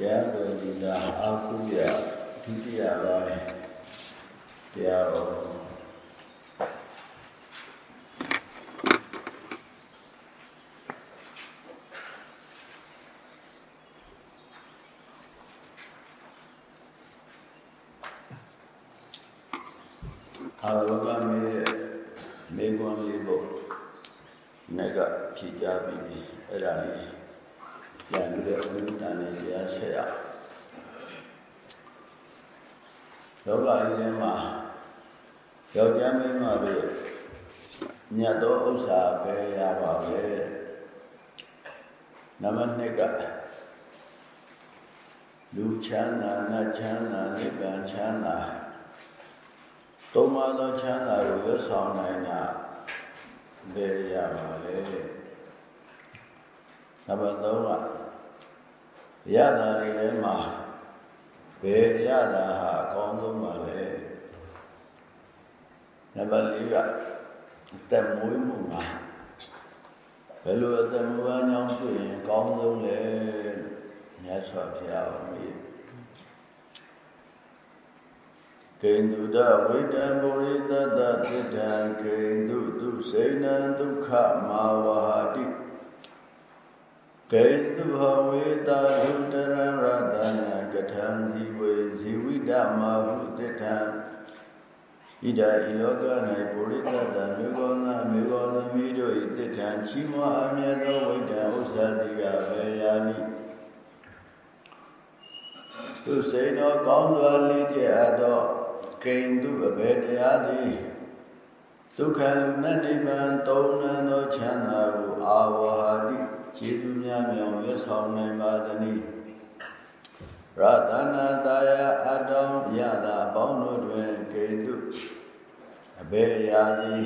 တရားတော်ဒီကအာဟုရဒုတိယပိုင်းတရားတော်အာရဝကမေမေကွန်လေးကိုနေ့ကဖြေကြပြီးအဲ့ဒါလေးပြန်ပြီးတော့ဘုရားနဲ့တရားဆက်ရ လောကကြီးထဲမှာယောက်ျားမင်းမတို့မြတ်သောဥစ္စာပဲရပါပဲနံပါတ်2ကလူချမ်းသာနတ်ချမ်းသာနိဗ္ဗာန်ချမ်းသာသုံးပါးသောချမ်းသာကိုရွတ်ဆောင်နိုင်တာပဲရပါလေနံပါတ်3ကရတာတွေထဲမှာ ဘယ်ရတာဟာအကောင်းဆုံးပါလဲနံပါတ်4ကအသက်မွေးမှုမှာဘယ်လိုအသက်မွေးပါကြောင်းတွေ့ရင်ကောင်းဆုံးလဲမြတ်စွာဘုရားမေးကိန္တုဒဝိတံပုရိသတ္တသစ္တံကိန္တုသူစေနံဒုက္ခမာဝဟာတိ ကေတုဟဝေတာဟုတရရတနာကထံဇီဝေဇီဝိတမဟုတိထံဣဒာဤလောက၌ပုရိသတမြေကောနာမြေကောသမီးတို့၏တိထံချီးမွမ်းအမြဲသောဝိတ္တဥစ္စာတိကဘေယာနိသူစိန်တော်ကောင်းစွာလေးကျအပ်သောကိန္တုအဘေတရားသည်ဒုက္ခလူနတ်နိဗ္ဗာန်သုံးနံသောချမ်းသာကိုအာဝဟာတိ ခြေသူများမြောင်ရွတ်ဆောင်နိုင်ပါသနည်းရတနာတာယအတောင်ရတာအပေါင်းတို့တွင်ကိန္တုအဘေရာသည်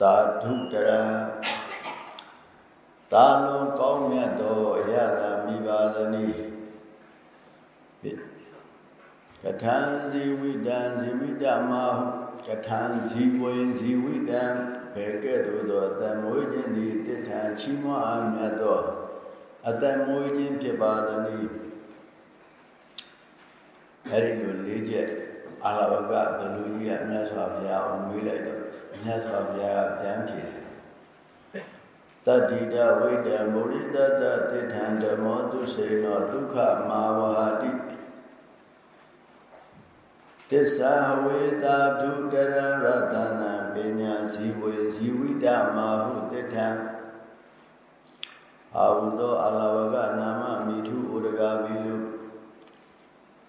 တာထုတရတာလုံးကောင်းမြတ်သောအရာသာမိပါသနည်းကထံဇီဝိတံဇီဝိတမဟုကထံဇီဝေဇီဝိတံ ဘယ်ကဲ့သို့သောအတမွေးခြင်းသည်တိထံချီးမွမ်းအားမြတ်သောအတမွေးခြင်းဖြစ်ပါသည်အဲဒီလိုလေးချက်အာလဝကဘလူကြီးကမြတ်စွာဘုရားကိုမေးလိုက်တော့မြတ်စွာဘုရားကပြန်ဖြေတယ်တတိတဝိတံဘုရိတတတိထံဓမ္မောသူစေနောဒုက္ခမာဝဟာတိ တစ္ဆာဝေတာဒုတရရတနာပညာဇီဝေဇီဝိတမဟုတိထံအာဟုသောအလဝကနာမမိထုဥဒဂါဘီလူ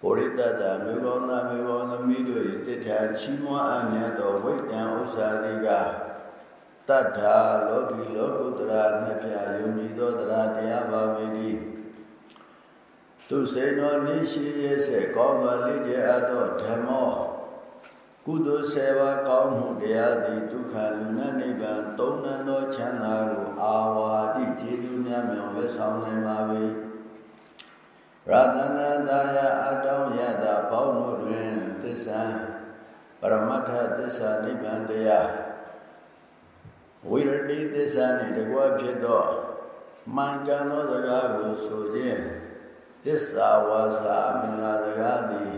ပုရိတတမေကောနာမေကောသမီးတို့၏တိထံချီးမွမ်းအမြတ်သောဝိတံဥစ္စာတိကတတ္ထာလောကီလောကုတ္တရာနှစ်ပြယုံကြည်သောတရားတရားပါပေ၏ သူစေနောနိရှိရဲ့စေကောင်းပါလိကျအပ်သောဓမ္မောကုသိုလ်ဆေပါကောင်းမှုတရားသည်ဒုက္ခလူနနိဗ္ဗာန်သုံးနံသောချမ်းသာကိုအာဝါတိခြေသူများမြောင်လက်ဆောင်နိုင်ပါ၏ရတနာတာယအတောင်းယတာဘောင်းတို့တွင်သစ္စာပရမတ္ထသစ္စာနိဗ္ဗာန်တရားဝိရတိသစ္စာနှင့်တကွဖြစ်သောမှန်ကန်သောစကားကိုဆိုခြင်း သစ္စာဝါစာမင်္ဂလာစကားသည်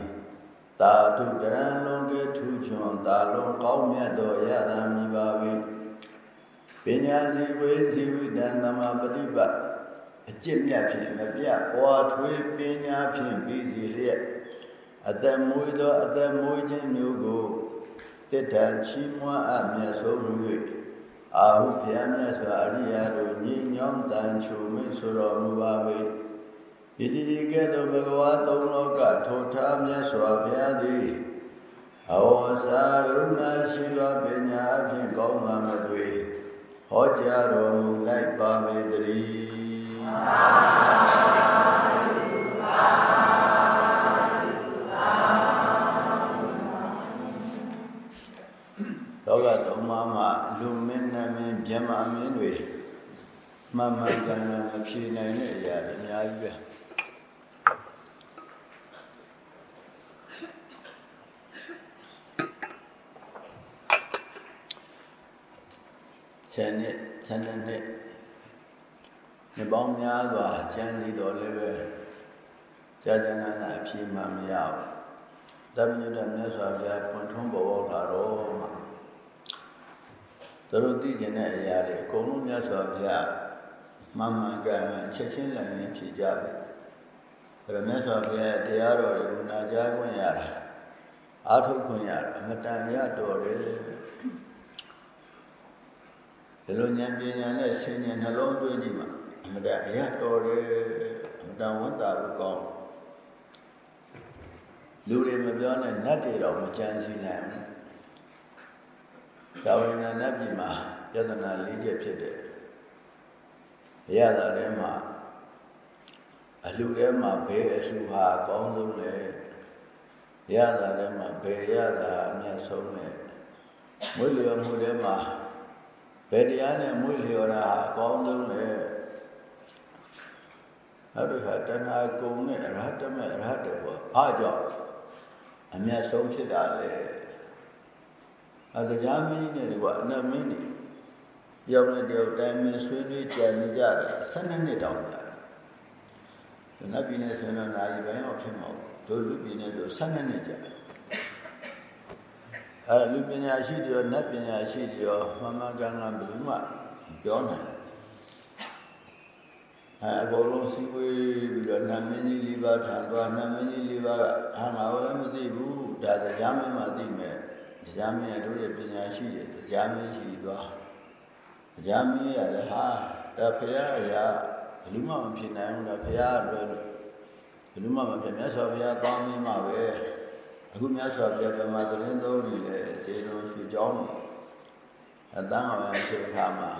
တာထုတရံလုံးကဲထူးချွန်တာလုံးကောင်းမြတ်သောရတာမိပါ၏ပညာစီဝေစီဝိတံသမပฏิပတ်အကျင့်မြတ်ဖြင့်မပြပွားထွေးပညာဖြင့်ပြီးစီလျက်အတမွေသောအတမွေခြင်းမျိုးကိုတတ္ထချီးမွမ်းအပ်မြတ်ဆုံး၍အာဟုဖျားမြတ်စွာအရိယာတို့ညီညောင်းတန်ချုံမိတ်ဆိုတော်မူပါ၏ ဣတိကဲ့သို့ဘဂဝါသုံးလောကထိုထားမြတ်စွာဘုရားသည်အဝါစာကရုဏာရှိသောပညာအဖြင့်ကောင်းမှမသွေဟောကြားတော်မူလိုက်ပါပေတည်းလောကသုံးပါးမှာလူမင်းနမင်းဗျမမင်းတွေမမှန်ကန်ကန်မဖြေနိုင်တဲ့အရာတွေအများကြီးပဲ ဆယ်နှစ်ဆယ်နှစ်နှစ်နှစ်ပေါင်းများစွာကျမ်းစီတော်လည်းပဲကြာကြာနာနာအဖြေမှမရဘူးတပည့်တော်မြတ်စွာဘုရားပွင့်ထွန်းပေါ်ပေါက်လာတော့မှသူတို့သိကျင်တဲ့အရာတွေအကုန်လုံးမြတ်စွာဘုရားမှန်မှန်ကန်မှန်ချက်ချင်းလည်းမြင်ဖြေကြပြီအဲ့တော့မြတ်စွာဘုရားတရားတော်တွေကိုနာကြားခွင့်ရတာအာထုတ်ခွင့်ရတာအမတန်ရတော်တယ် ဒီလိုဉာဏ်ပညာနဲ့ဆင်ញံနှလုံးသွင်းကြည့်မှာအမတန်အရတော်တယ်အမတန်ဝန်တာဖို့ကောင်းလူတွေမပြောနဲ့နတ်တွေတော့မကြမ်းစီနိုင်ဘူးဒါဝိညာဏနတ်ပြည်မှာယတနာ၄ချက်ဖြစ်တယ်ရတာထဲမှာအလှထဲမှာဘယ်အလှဟာအကောင်းဆုံးလဲရတာထဲမှာဘယ်ရတာအမြတ်ဆုံးလဲမွေးလျော်မှုထဲမှာ ဘယ်တရားနဲ့မွေးလျော်တာအကောင်းဆုံးလဲနောက်တစ်ခါတဏှာကုံနဲ့အရဟတမေအရဟတဘောအားကြောင့်အမြတ်ဆုံးဖြစ်တာလေအဲတရားမင်းကြီးနဲ့ဒီကအနတ်မင်းကြီးပြောင်းလဲတယောက်တိုင်းမဆွေးနွေးကြံနေကြတာ12နှစ်တောင်ကြာတယ်နတ်ပြည်နဲ့ဆိုရင်တော့နိုင်ပိုင်းတော့ဖြစ်မှာတို့လူပြည်နဲ့တို့12နှစ်ကြာ အဲလူပညာရှိတွေရောနတ်ပညာရှိတွေရောမှန်မှန်ကန်ကန်ဘယ်သူမှပြောနိုင်အဲအကုန်လုံးစီဝေးပြီးတော့နာမည်ကြီးလေးပါးထားသွားနာမည်ကြီးလေးပါးကအာငါလည်းမသိဘူးဒါတရားမင်းမှသိမယ်တရားမင်းရတို့ရဲ့ပညာရှိတယ်တရားမင်းရှိသွားတရားမင်းရလည်းဟာဒါဖရာရာဘယ်သူမှမဖြစ်နိုင်ဘူးလားဖရာလွယ်လို့ဘယ်သူမှမဖြစ်မြတ်စွာဘုရားကောင်းမင်းမှပဲ အခုမြတ်စွာဘုရားဗမာသတင်းသုံးနေလေခြေလုံးရွှေကြောင်းအတန်းအောင်အချိန်ခါမှာ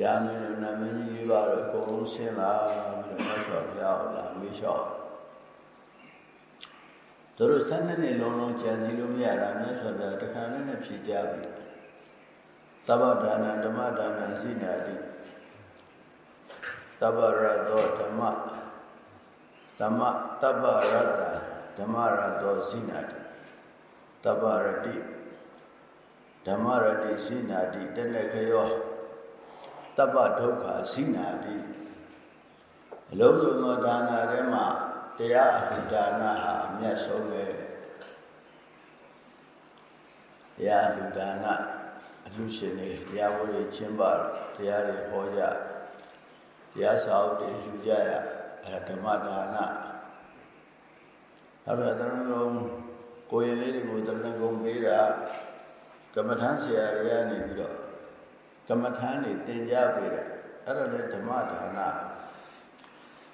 ကြာမင်းတို့နာမည်ကြီးပါတော့အကုန်လုံးဆင်းလာပြီးတော့မြတ်စွာဘုရားဟောလာမေးလျှောက်တို့တို့ဆန်းတဲ့လုံးလုံးကြံစည်လို့မရတာမြတ်စွာဘုရားတခါနဲ့နဲ့ဖြေကြပြီသဗ္ဗဒါနဓမ္မဒါနစိနာတိတဗ္ဗရတောဓမ္မဓမ္မတဗ္ဗရတ ဓမ္မရတောစိနာတိတဗ္ဗရတိဓမ္မရတိစိနာတိတနေ့ခယောတပ္ပဒုက္ခစိနာတိအလုံးစုံသောဒါနာထဲမှာတရားအလှဒါနာဟာအမြတ်ဆုံးပဲတရားအလှဒါနာအလှရှင်တွေတရားဝဲတွေချင်းပါတရားတွေဟောကြတရားစာအုပ်တွေလှူကြရအဲဓမ္မဒါနာ အဲ့ဒါတရဏဂုံကိုယ်ရည်လေးတွေကိုတရဏဂုံပေးတာကမ္မထမ်းဆရာတွေကနေပြီးတော့ကမ္မထမ်းတွေသင်ကြားပေးတယ်အဲ့ဒါလည်းဓမ္မဒါန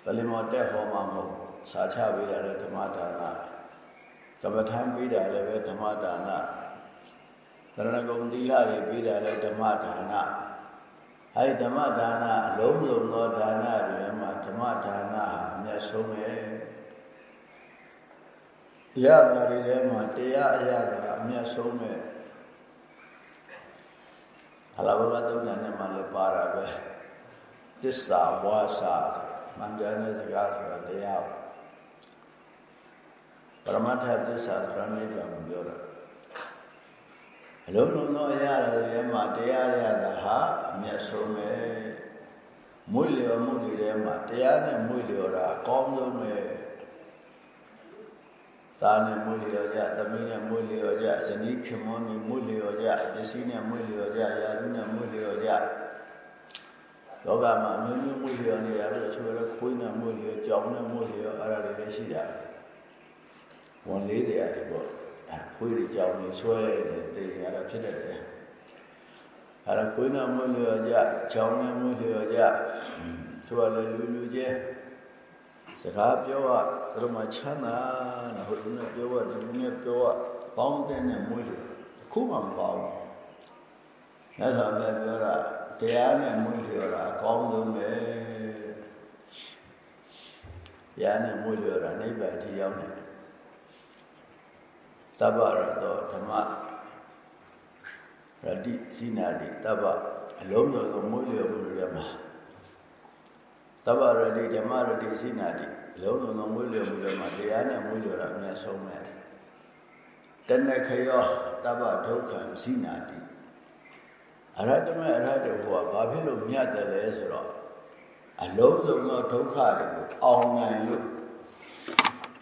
ဗလီမောတက်ဟောမှာမဟုတ်စာချပေးတာလည်းဓမ္မဒါနကမ္မထမ်းပေးတာလည်းပဲဓမ္မဒါနသရဏဂုံသီလတွေပေးတာလည်းဓမ္မဒါနအဲဒီဓမ္မဒါနအလုံးစုံသောဒါနတွေမှာဓမ္မဒါနဟာအမျက်ဆုံးပဲရတာတွေထဲမှာတရားအရာကအမျက်ဆုံးပဲ အလာဘဂသုဒ္ဓနဲ့မှလည်းပါတာပဲသစ္စာဝါစာမန္တန်တဲ့စကားဆိုတာတရားပရမတ္ထသစ္စာဆိုတာနိဗ္ဗာန်ကိုပြောတာအလုံးလုံးသောအရာတွေမှာတရားရတာဟာအမျက်ဆုံးပဲမွေ့လျော်မှုတွေထဲမှာတရားနဲ့မွေ့လျော်တာအကောင်းဆုံးပဲ သားနဲ့မွေးလျော်ကြသမီးနဲ့မွေးလျော်ကြဇနီးခင်မွန်းနဲ့မွေးလျော်ကြပစ္စည်းနဲ့မွေးလျော်ကြယာရုနဲ့မွေးလျော်ကြလောကမှာအမျိုးမျိုးမွေးလျော်နေရတယ်အချို့လည်းခွေးနဲ့မွေးလျော်ကြောင်နဲ့မွေးလျော်အဲ့ဒါတွေလည်းရှိကြတယ်ဝန်လေးတွေရတယ်ပေါ့အဲခွေးတွေကြောင်တွေဆွဲနေတယ်အဲ့ဒါဖြစ်တတ်တယ်အဲ့ဒါခွေးနဲ့မွေးလျော်ကြကြောင်နဲ့မွေးလျော်ကြဆိုရလေလူလူချင်း စကားပြောရသူတို့မှချမ်းသာနဲ့ဟိုလူနဲ့ပြောရဒီလူနဲ့ပြောရပေါင်းတဲ့နဲ့မွေးလို့ခုမှမပေါင်းမြတ်စွာဘုရားပြောတာတရားနဲ့မွေးလျော်တာအကောင်းဆုံးပဲတရားနဲ့မွေးလျော်တာနိဗ္ဗာန်ထိရောက်တယ်တပ္ပရတောဓမ္မရတိစိနာတိတပ္ပအလုံးစုံသောမွေးလျော်မှုတွေမှာ သဗ္ဗရတိဓမ္မရတိစိနာတိလုံးလုံးသောမွေးလျော်မှုတွေမှာတရားနဲ့မွေးလျော်တာအများဆုံးပဲတဏခယောတဗ္ဗဒုက္ခံစိနာတိအရဟတမေအရဟတဘုရားဘာဖြစ်လို့မြတ်တယ်လဲဆိုတော့အလုံးစုံသောဒုက္ခတွေကိုအောင်နိုင်လို့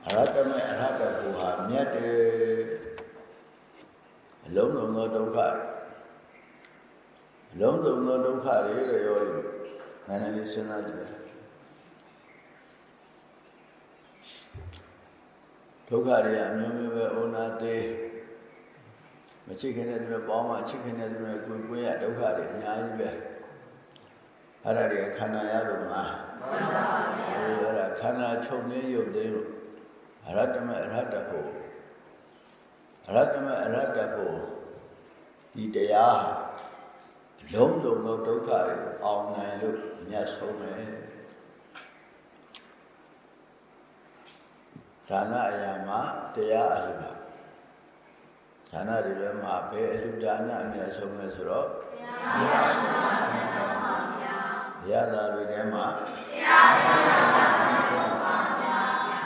အရဟတမေအရဟတဘုဟာမြတ်တယ်အလုံးစုံသောဒုက္ခအလုံးစုံသောဒုက္ခတွေရရောရနည်းနည်းလေးစဉ်းစားကြည့် ဒုက္ခတွေအမျိုးမျိုးပဲဩနာသေးမချစ်ခင်တဲ့သူတွေပေါင်းမှချစ်ခင်တဲ့သူတွေကိုကိုယ်ရဒုက္ခတွေအများကြီးပဲအဲ့ဒါတွေခန္ဓာရလို့မလားမှန်ပါဗျာအဲ့ဒါခန္ဓာချုပ်နေရုပ်သေးလို့အရဟတမအရဟတဖို့အရဟတမအရဟတဖို့ဒီတရားလုံးလုံးသောဒုက္ခတွေအောင်နိုင်လို့မြတ်ဆုံးပဲ ဒါနအရာမှာတရားအလှဒါနတွေလည်းမှာဘယ်အလှဒါနအမြတ်ဆုံးလဲဆိုတော့တရားအမြတ်ဆုံးပါဗျာရတာတွေထဲမှာတရားအမြတ်ဆုံးပါဗျာ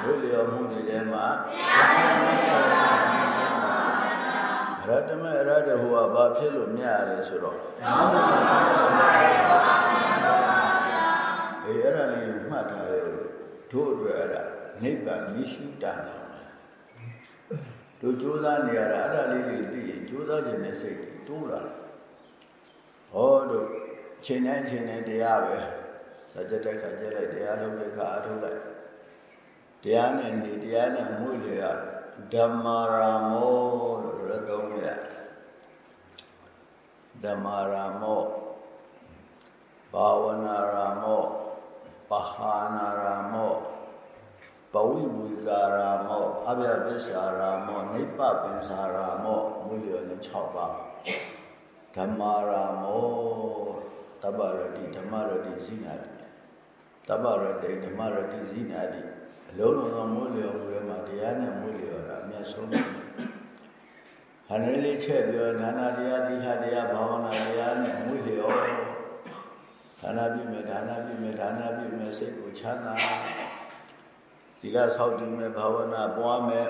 ဝိလျော်မှုတွေထဲမှာတရားအမြတ်ဆုံးပါဗျာရတမေရတဟောဘာဖြစ်လို့မြတ်ရလဲဆိုတော့သောတာပန်ပါဗျာအေးအဲ့ဒါလေးမှတ်ထားရတို့အတွက်အဲ့ဒါ နိဗ္ဗာန်မရှိတာတို့ကြိုးစားနေရတာအဲ့ဒါလေးတွေသိရင်ကြိုးစားခြင်းနဲ့စိတ်တွေတိုးလာဟောတို့ချိန်တိုင်းချိန်တိုင်းတရားပဲစကြတဲ့ခါကျလိုက်တရားလုံးတဲ့ခါအထုတ်လိုက်တရားနဲ့နေတရားနဲ့မှုလေရဓမ္မာရာမောလို့ရတော့မြတ်ဓမ္မာရာမောဘာဝနာရာမောပဟာနာရာမော ပဝိဝိကာရာမောအဗျပစ္စာရာမောနိဗ္ဗပင်္စာရာမောမူလျော6ပါးဓမ္မာရာမောတပ္ပရတိဓမ္မရတိဇိနာတိတပ္ပရတိဓမ္မရတိဇိနာတိအလုံးစုံသောမူလျောမှုတွေမှာတရားနဲ့မူလျောတာအမြတ်ဆုံးဟာနည်းလေးချက်ပြောဒါနာတရားသီလတရားဘာဝနာတရားနဲ့မူလျောဒါနာပြုမယ်ဒါနာပြုမယ်ဒါနာပြုမယ်စိတ်ကိုချမ်းသာ ဒီလဆောက်တည်မဲ့ဘာဝနာပွားမဲ့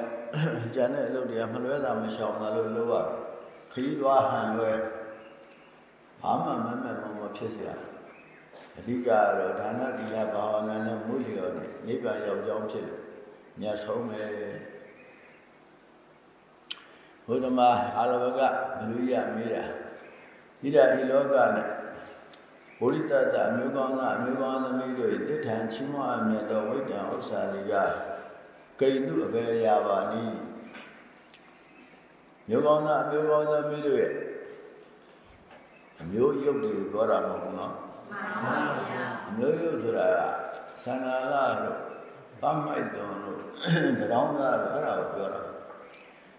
ကျန်တဲ့အလုပ်တွေကမလွဲတာမရှောင်တာလို့လုပ်ရခီးသွားဟန်လွဲဘာမှမမှန်မှမဖြစ်စရာအဓိကတော့ဒါနသီလဘာဝနာနဲ့မူလျော်နဲ့နိဗ္ဗာန်ရောက်ကြောင်းဖြစ်တယ်မြတ်ဆုံးပဲဘုရားမအာရဝကဘလူရမေးတာဣဒ္ဓဤလောကနဲ့ ဘုရိတတအမျိုးကောင်းသားအမျိုးကောင်းသမီးတို့၏တိဋ္ဌံချီးမွမ်းအမြတ်သောဝိတ္တံဥစ္စာတွေကဂိတုအဘယ်ရာပါနည်းမျိုးကောင်းသားအမျိုးကောင်းသမီးတို့ရဲ့အမျိုးရုပ်တွေပြောတာမဟုတ်ဘူးနော်မှန်ပါဗျာအမျိုးရုပ်ဆိုတာကသန္နာလာတို့ပမိုက်တော်တို့တောင်းသားတို့အဲ့ဒါကိုပြောတာ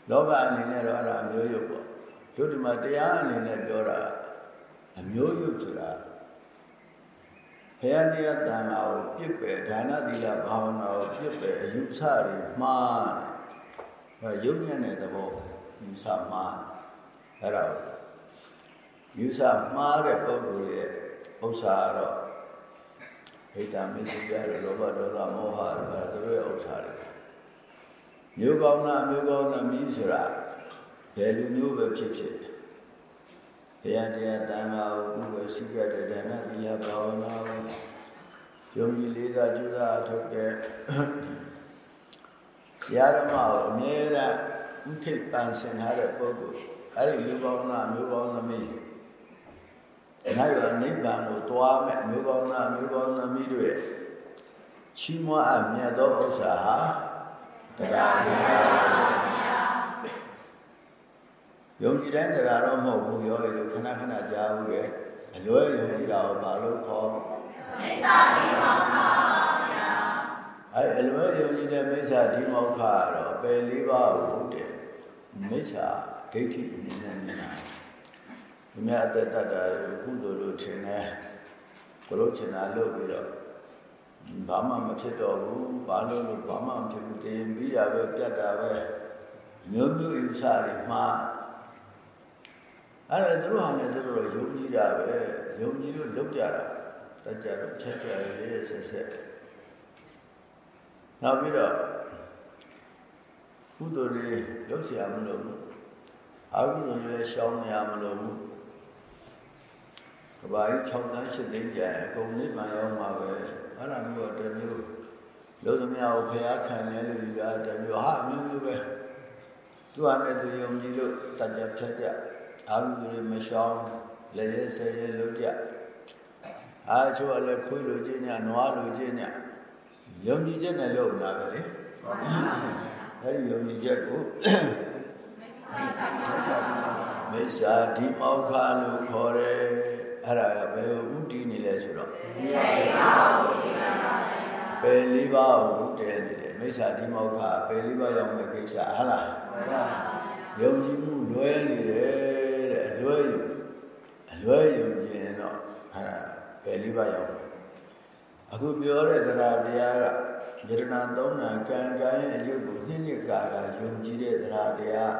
လောကအနေနဲ့တော့အဲ့ဒါအမျိုးရုပ်ပေါ့တို့ဒီမှာတရားအနေနဲ့ပြောတာအမျိုးရုပ်ဆိုတာ ဘုရားတရားတန်ခါကိုပြစ်ပယ်ဒါနသီလဘာဝနာကိုပြစ်ပယ်အယူဆတွေမှားအဲယုံညံ့တဲ့သဘောယူဆမှားအဲ့ဒါယူဆမှားတဲ့ပုဂ္ဂိုလ်ရဲ့ဥစ္စာတော့ဟိတမစ္ဆေရလောဘဒေါသမောဟတွေသူတို့ရဲ့ဥစ္စာတွေမျိုးကောင်းသားမျိုးကောင်းသမီးဆိုတာဘယ်လူမျိုးပဲဖြစ်ဖြစ် ဘုရားတရားတန်ခါကိုဘုရားရှိခဲ့တဲ့ဒါနသီလဘာဝနာကိုယုံကြည်လေးစားကြိုးစားထုတ်တဲ့တရားဓမ္မကိုအမြဲတမ်းဥထိပ်ပန်ဆင်ထားတဲ့ပုဂ္ဂိုလ်အဲ့ဒီမျိုးကောင်းသားမျိုးကောင်းသမီးနိုင်ရနိဗ္ဗာန်ကိုတွားမဲ့မျိုးကောင်းသားမျိုးကောင်းသမီးတို့ရဲ့ချီးမွမ်းအပ်မြတ်သောဥစ္စာဟာတရားတရား ယုံကြည်တဲ့တရားတော့မဟုတ်ဘူးရောရလို့ခဏခဏကြားဘူးလေအလွဲယုံကြည်တာကိုဘာလို့ခေါ်မိစ္ဆာတိမောက္ခပါဗျာအဲအလွဲယုံကြည်တဲ့မိစ္ဆာတိမောက္ခကတော့ပယ်လေးပါးကိုတဲ့မိစ္ဆာဒိဋ္ဌိအနေနဲ့မြင်တာဒီမြတ်အတ္တတ္တကုသိုလ်လို့ထင်တယ်ဘလို့ထင်တာလို့ပြီးတော့ဘာမှမဖြစ်တော့ဘူးဘာလို့လို့ဘာမှမဖြစ်ဘူးတင်ပြီးတာပဲပြတ်တာပဲမျိုးမျိုးယူဆတွေမှား အဲ့ဒါသူတို့ဟာလည်းသူတို့ယုံကြည်တာပဲယုံကြည်လို့လုပ်ကြတာတကြတော့ချက်ကြရဲဆက်ဆက်နောက်ပြီးတော့ကုသိုလ်တွေလုပ်เสียမလို့ဘူးအကုသိုလ်တွေလည်းရှောင်နေရမလို့ဘူးကဘာကြီး6တန်း8သိန်းကျန်အကုန်နိဗ္ဗာန်ရောက်မှာပဲအဲ့ဒါမျိုးတော့တမျိုး လို့သမျှကိုဖျားခံလဲလို့ယူတာတမျိုးဟာအမျိုးမျိုးပဲသူဟာနဲ့သူယုံကြည်လို့တကြဖြတ်ကြ အာဟုသူတွေမရှောင်းလည်းရဲဆဲရဲလို့ကြအာချို့ကလည်းခွေးလိုခြင်းညနွားလိုခြင်းညယုံကြည်ချက်နဲ့လုပ်လာပဲလေအဲဒီယုံကြည်ချက်ကိုမိစ္ဆာဒီမောက္ခလို့ခေါ်တယ်အဲ့ဒါကဘယ်ဥတည်နေလဲဆိုတော့ပယ်လေးပါးကိုတည်နေတယ်မိစ္ဆာဒီမောက္ခပယ်လေးပါးရောက်မဲ့ကိစ္စဟုတ်လားယုံကြည်မှုလွဲနေတယ်တဲ့အ လွဲယုံအလွဲယုံကြည်ရင်တော့အဲ့ဒါပယ်လေးပါးရောက်အခုပြောတဲ့တရားတရားကယရဏသုံးနာကံကံရဲ့အကျိုးကိုနှစ်နှစ်ကာကယုံကြည်တဲ့တရားတရား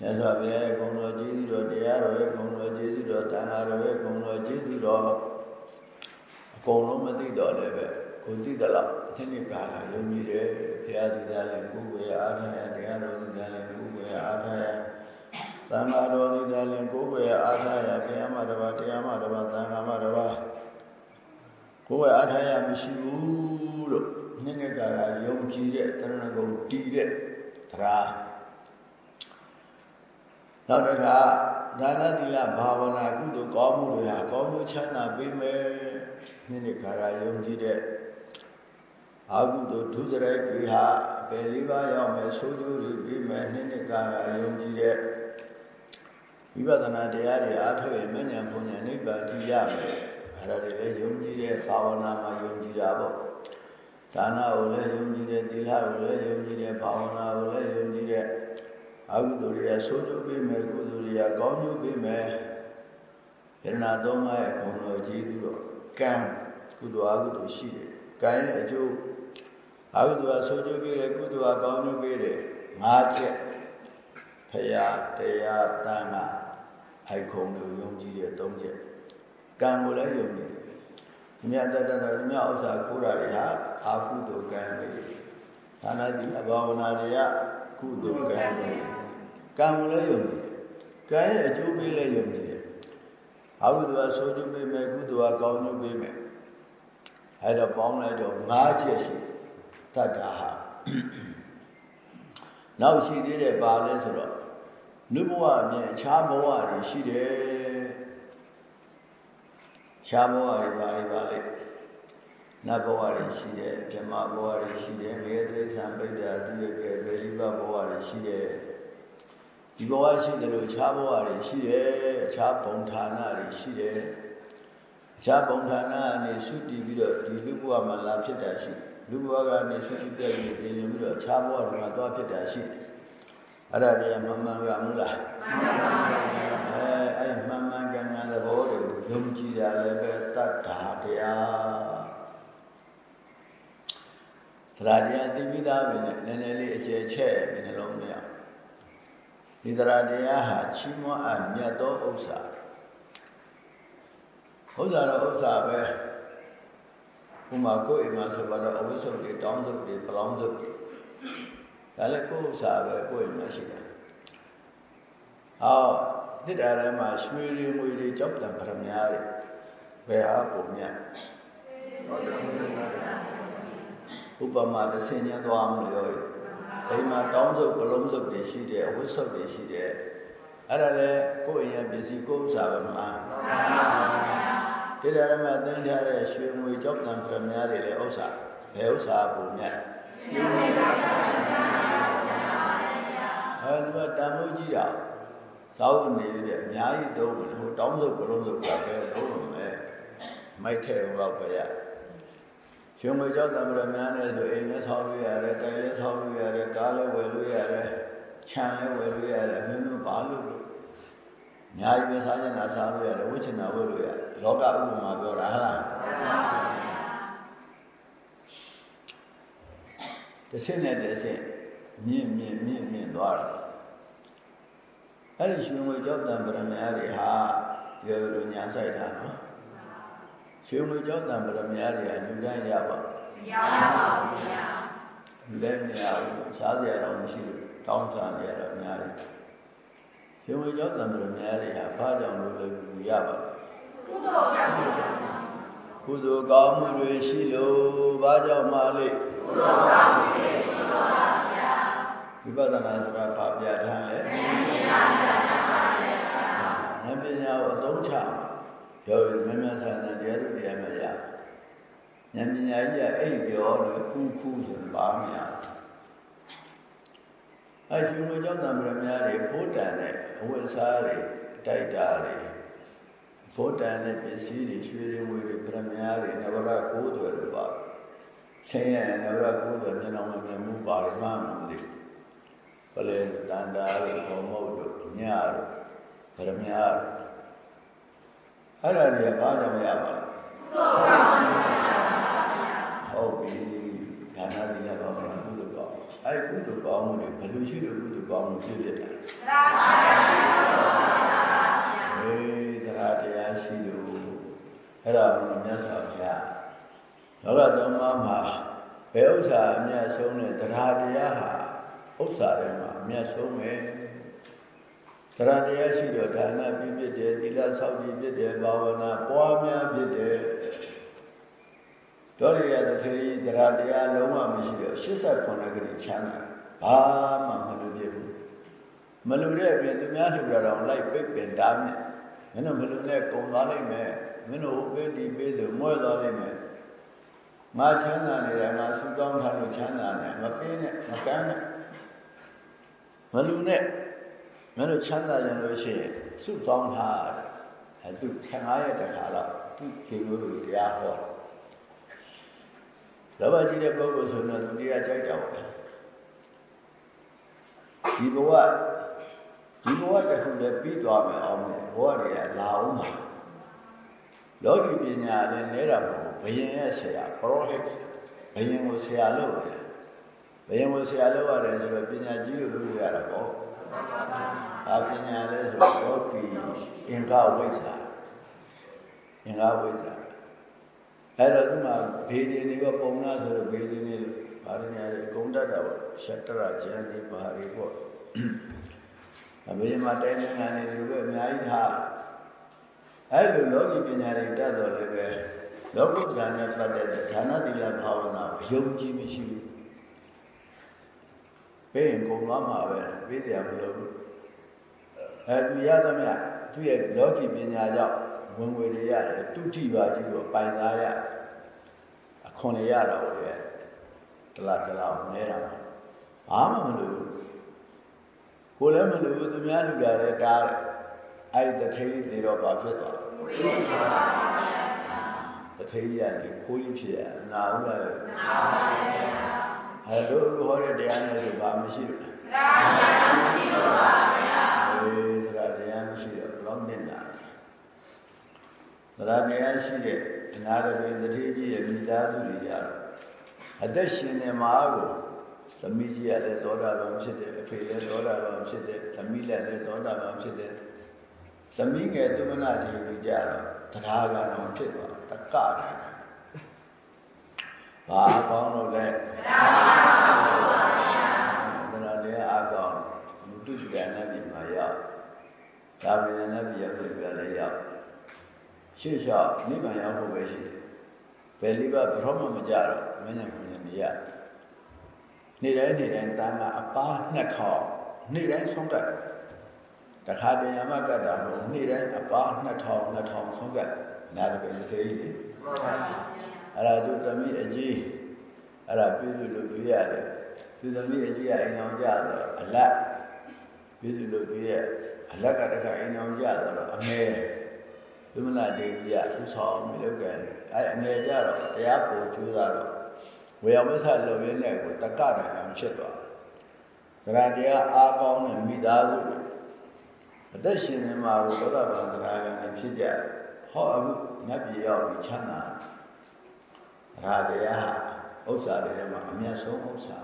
မြတ်စွာဘုရားရဲ့ဂုဏ်တော်ကျေးဇူးတော်တရားတော်ရဲ့ဂုဏ်တော်ကျေးဇူးတော်တန်ခါတော်ရဲ့ဂုဏ်တော်ကျေးဇူးတော်အကုန်လုံးမသိတော့လည်းပဲကိုသိသလောက်တစ်နှစ်ကာကယုံကြည်တယ်ဘုရားဒီသားလည်းကိုယ်ကိုယ်အားထားရတရားတော်ဒီသားလည်းကိုယ်ကိုယ်အားထားရ တန်ခါတော်ဒီသားလည်းကိုယ်ကိုယ်အားထားရဘုရားမှာတပါးတရားမှာတပါးတန်ခါမှာတပါးကိုယ်ကိုယ်အားထားရမရှိဘူးလို့နှစ်နှစ်ကာကယုံကြည်တဲ့တရဏဂုံတည်တဲ့တရားနောက်တစ်ခါဒါနသီလဘာဝနာကုသိုလ်ကောင်းမှုတွေဟာကောင်းကျိုးချမ်းသာပေးမယ်နေ့နေ့ခါခါယုံကြည်တဲ့အကုသိုလ်ဒုစရိုက်တွေဟာဘယ်လေးပါးရောက်မယ်ဆိုးကျိုးတွေပေးမယ်နေ့နေ့ခါခါယုံကြည်တဲ့ ဝိပဿနာတရားတွေအားထုတ်ရင်မဉ္ဇဉ်ဘုံဉာဏ်နိဗ္ဗာန်ထိရမယ်အဲ့ဒါတွေလည်းယုံကြည်တဲ့ဘာဝနာမှာယုံကြည်တာပေါ့ဒါနကိုလည်းယုံကြည်တဲ့သီလကိုလည်းယုံကြည်တဲ့ဘာဝနာကိုလည်းယုံကြည်တဲ့အကုသိုလ်တွေကဆိုးကျိုးပေးမယ်ကုသိုလ်တွေကကောင်းကျိုးပေးမယ်ယရနာသုံးပါးရဲ့ဂုဏ်တော်ကြီးသူတော့ကံကုသိုလ်အကုသိုလ်ရှိတယ်ကံရဲ့အကျိုးအကုသိုလ်ကဆိုးကျိုးပေးတယ်ကုသိုလ်ကကောင်းကျိုးပေးတယ်ငါးချက်ဖရာတရားတန်ခါ အိုက်ခုံကိုယုံကြည်တဲ့သုံးချက်ကံကိုလည်းယုံကြည်တယ်မြတ်တတတမြတ်ဥစ္စာခိုးတာတွေဟာအာကုသိုလ်ကံတွေဒါနတိအဘာဝနာတွေကကုသိုလ်ကံတွေကံကိုလည်းယုံကြည်တယ်ကံရဲ့အကျိုးပေးလည်းယုံကြည်တယ်အကုသိုလ်ကဆိုးကျိုးပေးမယ်ကုသိုလ်ကကောင်းကျိုးပေးမယ်အဲ့တော့ပေါင်းလိုက်တော့၅ချက်ရှိတတ္တာဟာနောက်ရှိသေးတယ်ပါလဲဆိုတော့ လူဘဝအပြင်အခြားဘဝတွေရှိတယ်ခြားဘဝတွေပါတွေပါလေနတ်ဘဝတွေရှိတယ်ဗြဟ္မာဘဝတွေရှိတယ်မေတ္တိဆံပိဋ္ဌာသူရကေဗေလိဘဘဝတွေရှိတယ်ဒီဘဝရှိတယ်လို့ခြားဘဝတွေရှိတယ်အခြားဘုံဌာနတွေရှိတယ်အခြားဘုံဌာနအနေသုတည်ပြီးတော့ဒီလူဘဝမှာလာဖြစ်တာရှိလူဘဝကနေသုတည်ပြည့်ပြီးပြင်ပြီးတော့အခြားဘဝတွေမှာသွားဖြစ်တာရှိ အဲ့ဒါတွေကမှန်မှန်ကမူလားမှန်ပါပါအဲအဲ့မှန်မှန်ကန်ကန်သဘောတွေကိုယုံကြည်တာလည်းပဲတတ္တာတရားတရားတရားသိပြီးသားပဲနဲ့နည်းနည်းလေးအကျယ်ချက်ပြီးနှလုံးသွင်းအောင်ဒီတရားတရားဟာချီးမွမ်းအပ်မြတ်သောဥစ္စာဥစ္စာတော့ဥစ္စာပဲဥမာကိုယ်အိမ်မှာဆိုတော့အဝိစုပ်တွေတောင်းစုပ်တွေပလောင်းစုပ်တွေ ဒါလည်းကိုယ်ဥစ္စာပဲကိုယ်အိမ်မှာရှိတယ်ဟောတစ်တာထဲမှာရွှေတွေငွေတွေကြောက်တံပရမများတွေဘယ်ဟာပုံမြတ်ဥပမာတစ်ဆင်းညသွားမလို့အိမ်မှာတောင်းစုပ်ပလုံးစုပ်တွေရှိတယ်အဝတ်စုပ်တွေရှိတယ်အဲ့ဒါလည်းကိုယ့်အိမ်ရဲ့ပစ္စည်းကိုယ်ဥစ္စာပဲမလားဒီတရမသိမ်းထားတဲ့ရွှေငွေကြောက်တံပရမများတွေလည်းဥစ္စာဘယ်ဥစ္စာပုံမြတ် ရွှေငွေကြောက်တံပရမများအဲဒီမှာတန်ဖိုးကြီးတာဇောက်နေတဲ့အများကြီးတော့ဟိုတောင်းစုပ်ပလုံးစုပ်ကပဲလုံးလုံးပဲမိုက်ထဲတော့ပဲရရှင်မကြောက်တံပရများနဲ့ဆိုအိမ်လည်းဆောက်လို့ရတယ်တိုင်လည်းဆောက်လို့ရတယ်ကားလည်းဝယ်လို့ရတယ်ခြံလည်းဝယ်လို့ရတယ်မျိုးမျိုးပါလို့အများကြီးပဲစားချင်တာစားလို့ရတယ်ဝိချင်တာဝယ်လို့ရတယ်လောကဥပမာပြောတာဟုတ်လား တစ်ဆင့်နဲ့တစ်ဆင့်မြင့်မြင့်မြင့်မြင့်သွားတာအဲ့ဒီရှင်ဝေကြောက်တံပရမများတွေဟာပြောလို့ညာဆိုင်တာနော်ရှင်ဝေကြောက်တံပရမများတွေကလူတိုင်းရပါမရပါဘူးဗျာလူတိုင်းမရဘူးစားကြရတော့မရှိလို့တောင်းစားနေရတော့အများကြီးရှင်ဝေကြောက်တံပရမများတွေဟာဘာကြောင့်လို့လဲလူရပါလဲကုသိုလ်ကြောင့်ကုကုသိုလ်ကောင်းမှုတွေရှိလို့ဘာကြောင့်မလဲ ကုသိုလ်ကောင်းမှုတွေရှိလို့ပါဗျာဝိပဿနာဆိုတာဘာပြဋ္ဌာန်းလဲဉာဏ်ပညာပြဋ္ဌာန်းပါလေဗျာဉာဏ်ပညာကိုအသုံးချရောမြတ်မြတ်ဆန်ဆန်တရားတို့တရားမရဉာဏ်ပညာကြီးကအိပ်ပြောလို့ခူးခူးဆိုပါမရအဲရှင်မကျောင်းသားမြတ်များတွေဖိုးတန်တဲ့အဝတ်စားတွေတိုက်တာတွေဘုဒ္ဓံနဲ့ပစ္စည်းတွေရွှေတွေငွေတွေပြမများတွေနဗရကိုးတွေလို့ပါ ဆင်းရဲနဗရကိုးတွေမျက်နှာမှာမြင်မှုပါတယ်မှမလို့ဘလဲတန်တာတို့ဘုံမုတ်တို့ညတို့ပြမများအဲ့ဒါတွေကဘာကြောင့်မရပါလဲဟုတ်ပြီခန္ဓာတိယဘာဝနာကုသိုလ်ကောင်းအဲ့ကုသိုလ်ကောင်းမှုတွေဘယ်လိုရှိလို့ကုသိုလ်ကောင်းမှုဖြစ်ဖြစ်တာအေးသရတရားရှိလို့အဲ့ဒါကမြတ်စွာဘုရား လောကသုံးပါးမှာဘယ်ဥစ္စာအမြတ်ဆုံးလဲသရတရားဟာဥစ္စာတွေမှာအမြတ်ဆုံးပဲသရတရားရှိတော့ဒါနပြည့်ပြည့်တယ်သီလဆောက်တည်ပြည့်တယ်ဘာဝနာပွားများပြည့်တယ်ဒေါရိယတထေရီသရတရားလုံးဝမရှိတော့89ခရီချမ်းသာဘာမှမလုပ်ပြဘူးမလူတဲ့အပြင်သူများလှူတာတော့လိုက်ပိတ်ပင်တားမြတ်မင်းတို့မလူနဲ့ကုံသွားလိမ့်မယ်မင်းတို့ပေးတီးပေးလို့မွဲသွားလိမ့်မယ် ငါချမ်းသာနေတယ်ငါဆူတောင်းထားလို့ချမ်းသာတယ်မပေးနဲ့မကမ်းနဲ့မလူနဲ့မင်းတို့ချမ်းသာကြလို့ရှိရင်စုတောင်းထားတယ်အဲသူ15ရက်တခါတော့သူရှင်လို့တရားဟောလောဘကြီးတဲ့ပုဂ္ဂိုလ်ဆိုတော့သူတရားကြိုက်တာပဲဒီဘဝဒီဘဝတစ်ခုလည်းပြီးသွားမယ်အောင်မယ်ဘဝတွေကလာအောင်မှာလောကီပညာလည်းနဲတာမဟုတ် ဘယင်ရဲ့ဆရာပရောဟိတ်ဘယင်ကိုဆရာလုပ်တယ်ဘယင်ကိုဆရာလုပ်ရတယ်ဆိုတော့ပညာကြီးလို့လုပ်ရတာပေါ့အာပညာလဲဆိုတော့လောကီအင်္ဂဝိဇ္ဇာအင်္ဂဝိဇ္ဇာအဲ့တော့ဒီမှာဘေဒီနေကပုံနာဆိုတော့ဘေဒီနေလို့ဘာရင်းရတယ်ဂုံတတ်တာပေါ့ရှတ္တရကျန်ဒီဘာတွေပေါ့အမေမှာတိုင်းနိုင်ငံတွေဒီလိုပဲအများကြီးထားအဲ့လိုလောကီပညာတွေတတ်တော်လည်းပဲ လောကုတ္တရာနဲ့ပတ်သက်တဲ့ဌာနတိလဘာဝနာအယုံကြည်မရှိဘူးပေးရင်ကုန်သွားမှာပဲပေးတယ်မလို့အဲသူရသမျှသူ့ရဲ့လောကီပညာကြောင့်ဝင်ငွေတွေရတယ်တုတိပါကြီးကိုပိုင်သားရအခွန်တွေရတာပေါ့လေတလားတလားနေတာဘာမှမလို့ကိုလည်းမလို့သူများလူတာလည်းတားတယ်အဲ့တထေးတွေတော့ဘာဖြစ်သွားလဲတ ထေးရလေခိုးကြီးဖြစ်ရနာဘူးလားနာပါဗျာအဲ့လိုဟောတဲ့တရားနဲ့ဆိုဘာမရှိဘူးတရားမရှိလို့ပါဗျာအေးတရားတရားမရှိတော့ဘလောက်နဲ့နာတရားတရားရှိတဲ့အနာရဘေတထေးကြီးရဲ့မိသားစုတွေကြတော့အသက်ရှင်နေမှာကိုသမီးကြီးကလည်းသောတာပန်ဖြစ်တယ်အဖေလည်းသောတာပန်ဖြစ်တယ်သမီးလည်းလည်းသောတာပန်ဖြစ်တယ်သမီးငယ်တုမနာဒီကြီးကြတော့တရားကတော့ဖြစ်သွား တက္ကတယ်ဘာကောင်းလို့လဲတရားတရားအကောင်းမုတုတ္တနတ်ပြည်မှာရောက်ဒါပင်နတ်ပြည်ရောက်ပြလည်းရောက်ရှေ့လျှောက်နိဗ္ဗာန်ရောက်ဖို့ပဲရှိတယ်ဘယ်လိဘဘရောမမကြတော့မဉ္ဇဉ်ဘုရားနေရနေ့တိုင်းနေ့တိုင်းတန်ခါအပါ2000နေ့တိုင်းဆုံးကတ်တခါတရံမကတ်တာမဟုတ်နေ့တိုင်းအပါ2000 2000ဆုံးကတ် နာရပေစေကြီးလေအဲ့ဒါသူသမီးအကြီးအဲ့ဒါပြုစုလို့ပြရတယ်သူသမီးအကြီးကအိမ်အောင်ကြတော့အလတ်ပြုစုလို့ပြရအလတ်ကတခါအိမ်အောင်ကြတော့အမဲသမဏဒေကြီးကဥဆောင်မလုပ်ကြအဲ့အငယ်ကြတော့တရားပေါ်ကျိုးတာတော့ဝေယဝိဆလုံရင်းနဲ့ကိုတက္ကရာကံဖြစ်သွားတယ်သရတရားအားကောင်းတဲ့မိသားစုအသက်ရှင်နေမှာကိုသောတာပန်သရကံနဲ့ဖြစ်ကြတယ် ဟောအခုနတ်ပြည်ရောက်ပြီးချမ်းသာရာတရားဥစ္စာတွေထဲမှာအမျက်ဆုံးဥစ္စာ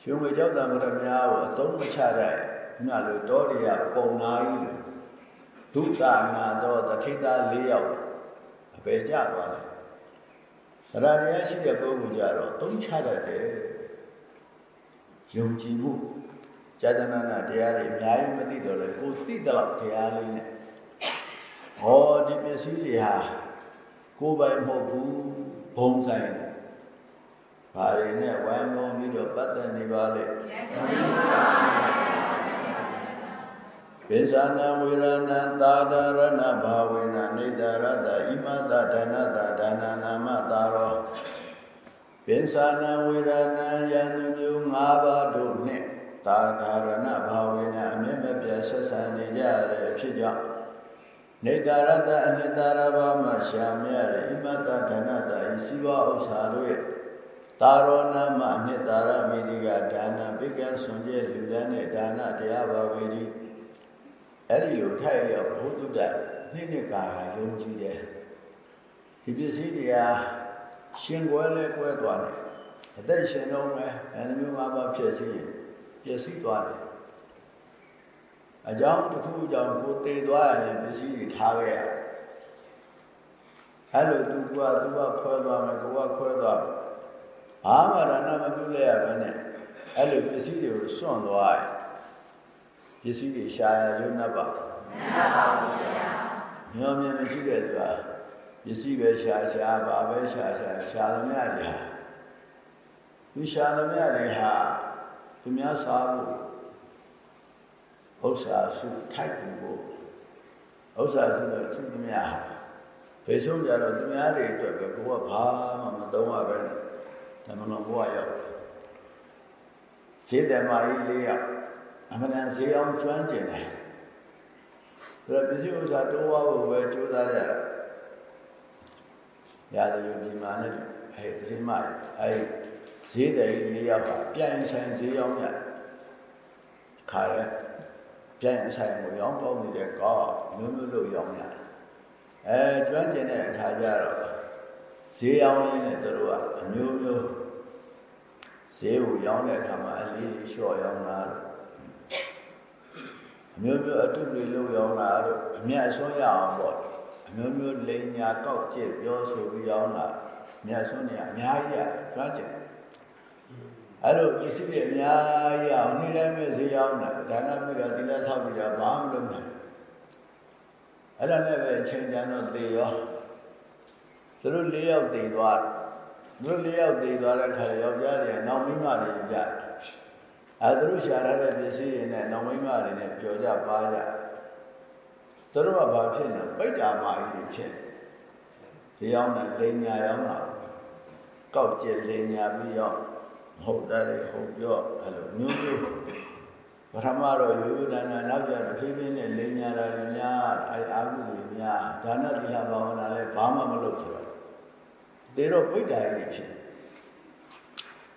ရှင်ဝေကြောက်တံမရများကိုအသုံးမချတဲ့ခုနလိုတောရိယပုံနာကြီးလို့ဒုတနာသောတထိတာ၄ယောက်အပေကြသွားတယ်သရတရားရှိတဲ့ပုဂ္ဂိုလ်ကြတော့သုံးချတတ်တယ်ယုံကြည်မှုဇာတနာနာတရားတွေအများကြီးမသိတော့လေကိုသိတဲ့လောက်တရားလေးနဲ့ ဟောဒီပစ္စည်းတွေဟာကိုယ်ပိုင်မဟုတ်ဘူးဘုံဆိုင်ဘာတွေနဲ့ဝိုင်းဝန်းပြီးတော့ပတ်သက်နေပါလေပိဇာနဝေရဏသာဒရဏဘာဝေနနေတရတဣမတဒါနတဒါနနာမသာရောပိဇာနဝေရဏယံသူမျိုး၅ပါးတို့နှင့်သာဒရဏဘာဝေနအမြဲမပြတ်ဆက်ဆံနေကြရတဲ့ဖြစ်ကြောင့် နေတရတအနိတရဘာမှရှာမြရတဲ့ဣမတဒါနတဤစီဝဥစ္စာတို့ရဲ့တာရောနာမအနှစ်သာရမိတိကဒါနပိကံဆွန်ကျဲလူတန်းတဲ့ဒါနတရားပါဝေဒီအဲ့ဒီလိုထိုက်လျောက်ဘုဒ္ဓတနှစ်နှစ်ကာကယုံကြည်တယ်ဒီပစ္စည်းတရားရှင်ကွဲလဲကွဲသွားတယ်အသက်ရှင်တော့မယ်အဲ့ဒီမျိုးငါးပါးဖြစ်စီရင်ပျက်စီးသွားတယ် အကြောင်းတစ်ခုကြောင့်ကိုတည်သွားရင်ပစ္စည်းတွေထားခဲ့ရအဲ့လိုသူကသူကခွဲသွားမယ်ကိုကခွဲသွားမယ်ဘာမှရဏမပြုလဲရပဲနဲ့အဲ့လိုပစ္စည်းတွေကိုစွန့်သွားရင်ပစ္စည်းတွေရှာရရုံနဲ့ပါမှန်ပါဘူးဗျာညောမြင်မရှိတဲ့သူကပစ္စည်းပဲရှာရှာပါပဲရှာရှာရှာသမျှတွေဟာသူရှာသမျှတွေဟာသူများစားဖို့ ဥစ္စာစုထိုက်ဖို့ဥစ္စာစုတော့သူများဟာဖေဆုံးကြတော့သူများတွေအတွက်ပဲကိုကဘာမှမသုံးရပဲနဲ့ဓမ္မတော်ဘဝရောက်ဈေးတယ်မာကြီးလေးယောက်အမှန်တန်ဈေးအောင်ကျွမ်းကျင်တယ်ဒါပစ္စည်းဥစ္စာတိုးဝဖို့ပဲကြိုးစားကြတာရတယ်ဒီမှာနဲ့အဲပရိမအဲဈေးတယ်လေးယောက်ကပြန်ဆိုင်ဈေးအောင်ရခါရဲ ပြန်ဆိုင်ကိုရောင်းပေါင်းနေတဲ့ကောမျိုးမျိုးလို့ရောင်းရအဲကျွမ်းကျင်တဲ့အခါကျတော့ဈေးအောင်ရင်းနဲ့တို့ကအမျိုးမျိုးဈေးကိုရောင်းတဲ့အခါမှာအလေးလေးလျှော့ရောင်းတာအမျိုးမျိုးအတုတွေလို့ရောင်းတာလို့အမြတ်အစွန်းရအောင်ပေါ့အမျိုးမျိုးလိန်ညာကောက်ကျစ်ပြောဆိုပြီးရောင်းတာမြတ်စွန်းနေအများကြီးရကျွမ်းကျင် အဲ့လိုပစ္စည်းတွေအများကြီးအောင်နေ့တိုင်းပဲဈေးရောင်းတာဒါနပြုတာသီလဆောက်ပြီးတာဘာမှမလုပ်နိုင်အဲ့ဒါနဲ့ပဲအချိန်ကျန်တော့သေရောသူတို့၄ယောက်သေသွားသူတို့၄ယောက်သေသွားတဲ့ခါယောက်ျားတွေကနောက်မိန်းမတွေကြအဲသူတို့ရှာရတဲ့ပစ္စည်းတွေနဲ့နောက်မိန်းမတွေနဲ့ပျော်ကြပါကြသူတို့ကဘာဖြစ်လဲပိဋ္ဌာမာကြီးဖြစ်ဒီရောက်တဲ့လိညာရောက်တာကောက်ကျက်လိညာပြီးရောက် ဟုတ်တာလေဟုတ်ပြောအဲ့လိုမျိုးမျိုးပထမတော့ရိုးရိုးဒါနာနောက်ကြတော့ဖြည်းဖြည်းနဲ့လိန်ညာတာတွေများအဲ့အာဟုတွေများဒါနသီလဘာဝနာလည်းဘာမှမလုပ်ဆိုတော့တေတော့ပိဋ္ဌာရီဖြစ်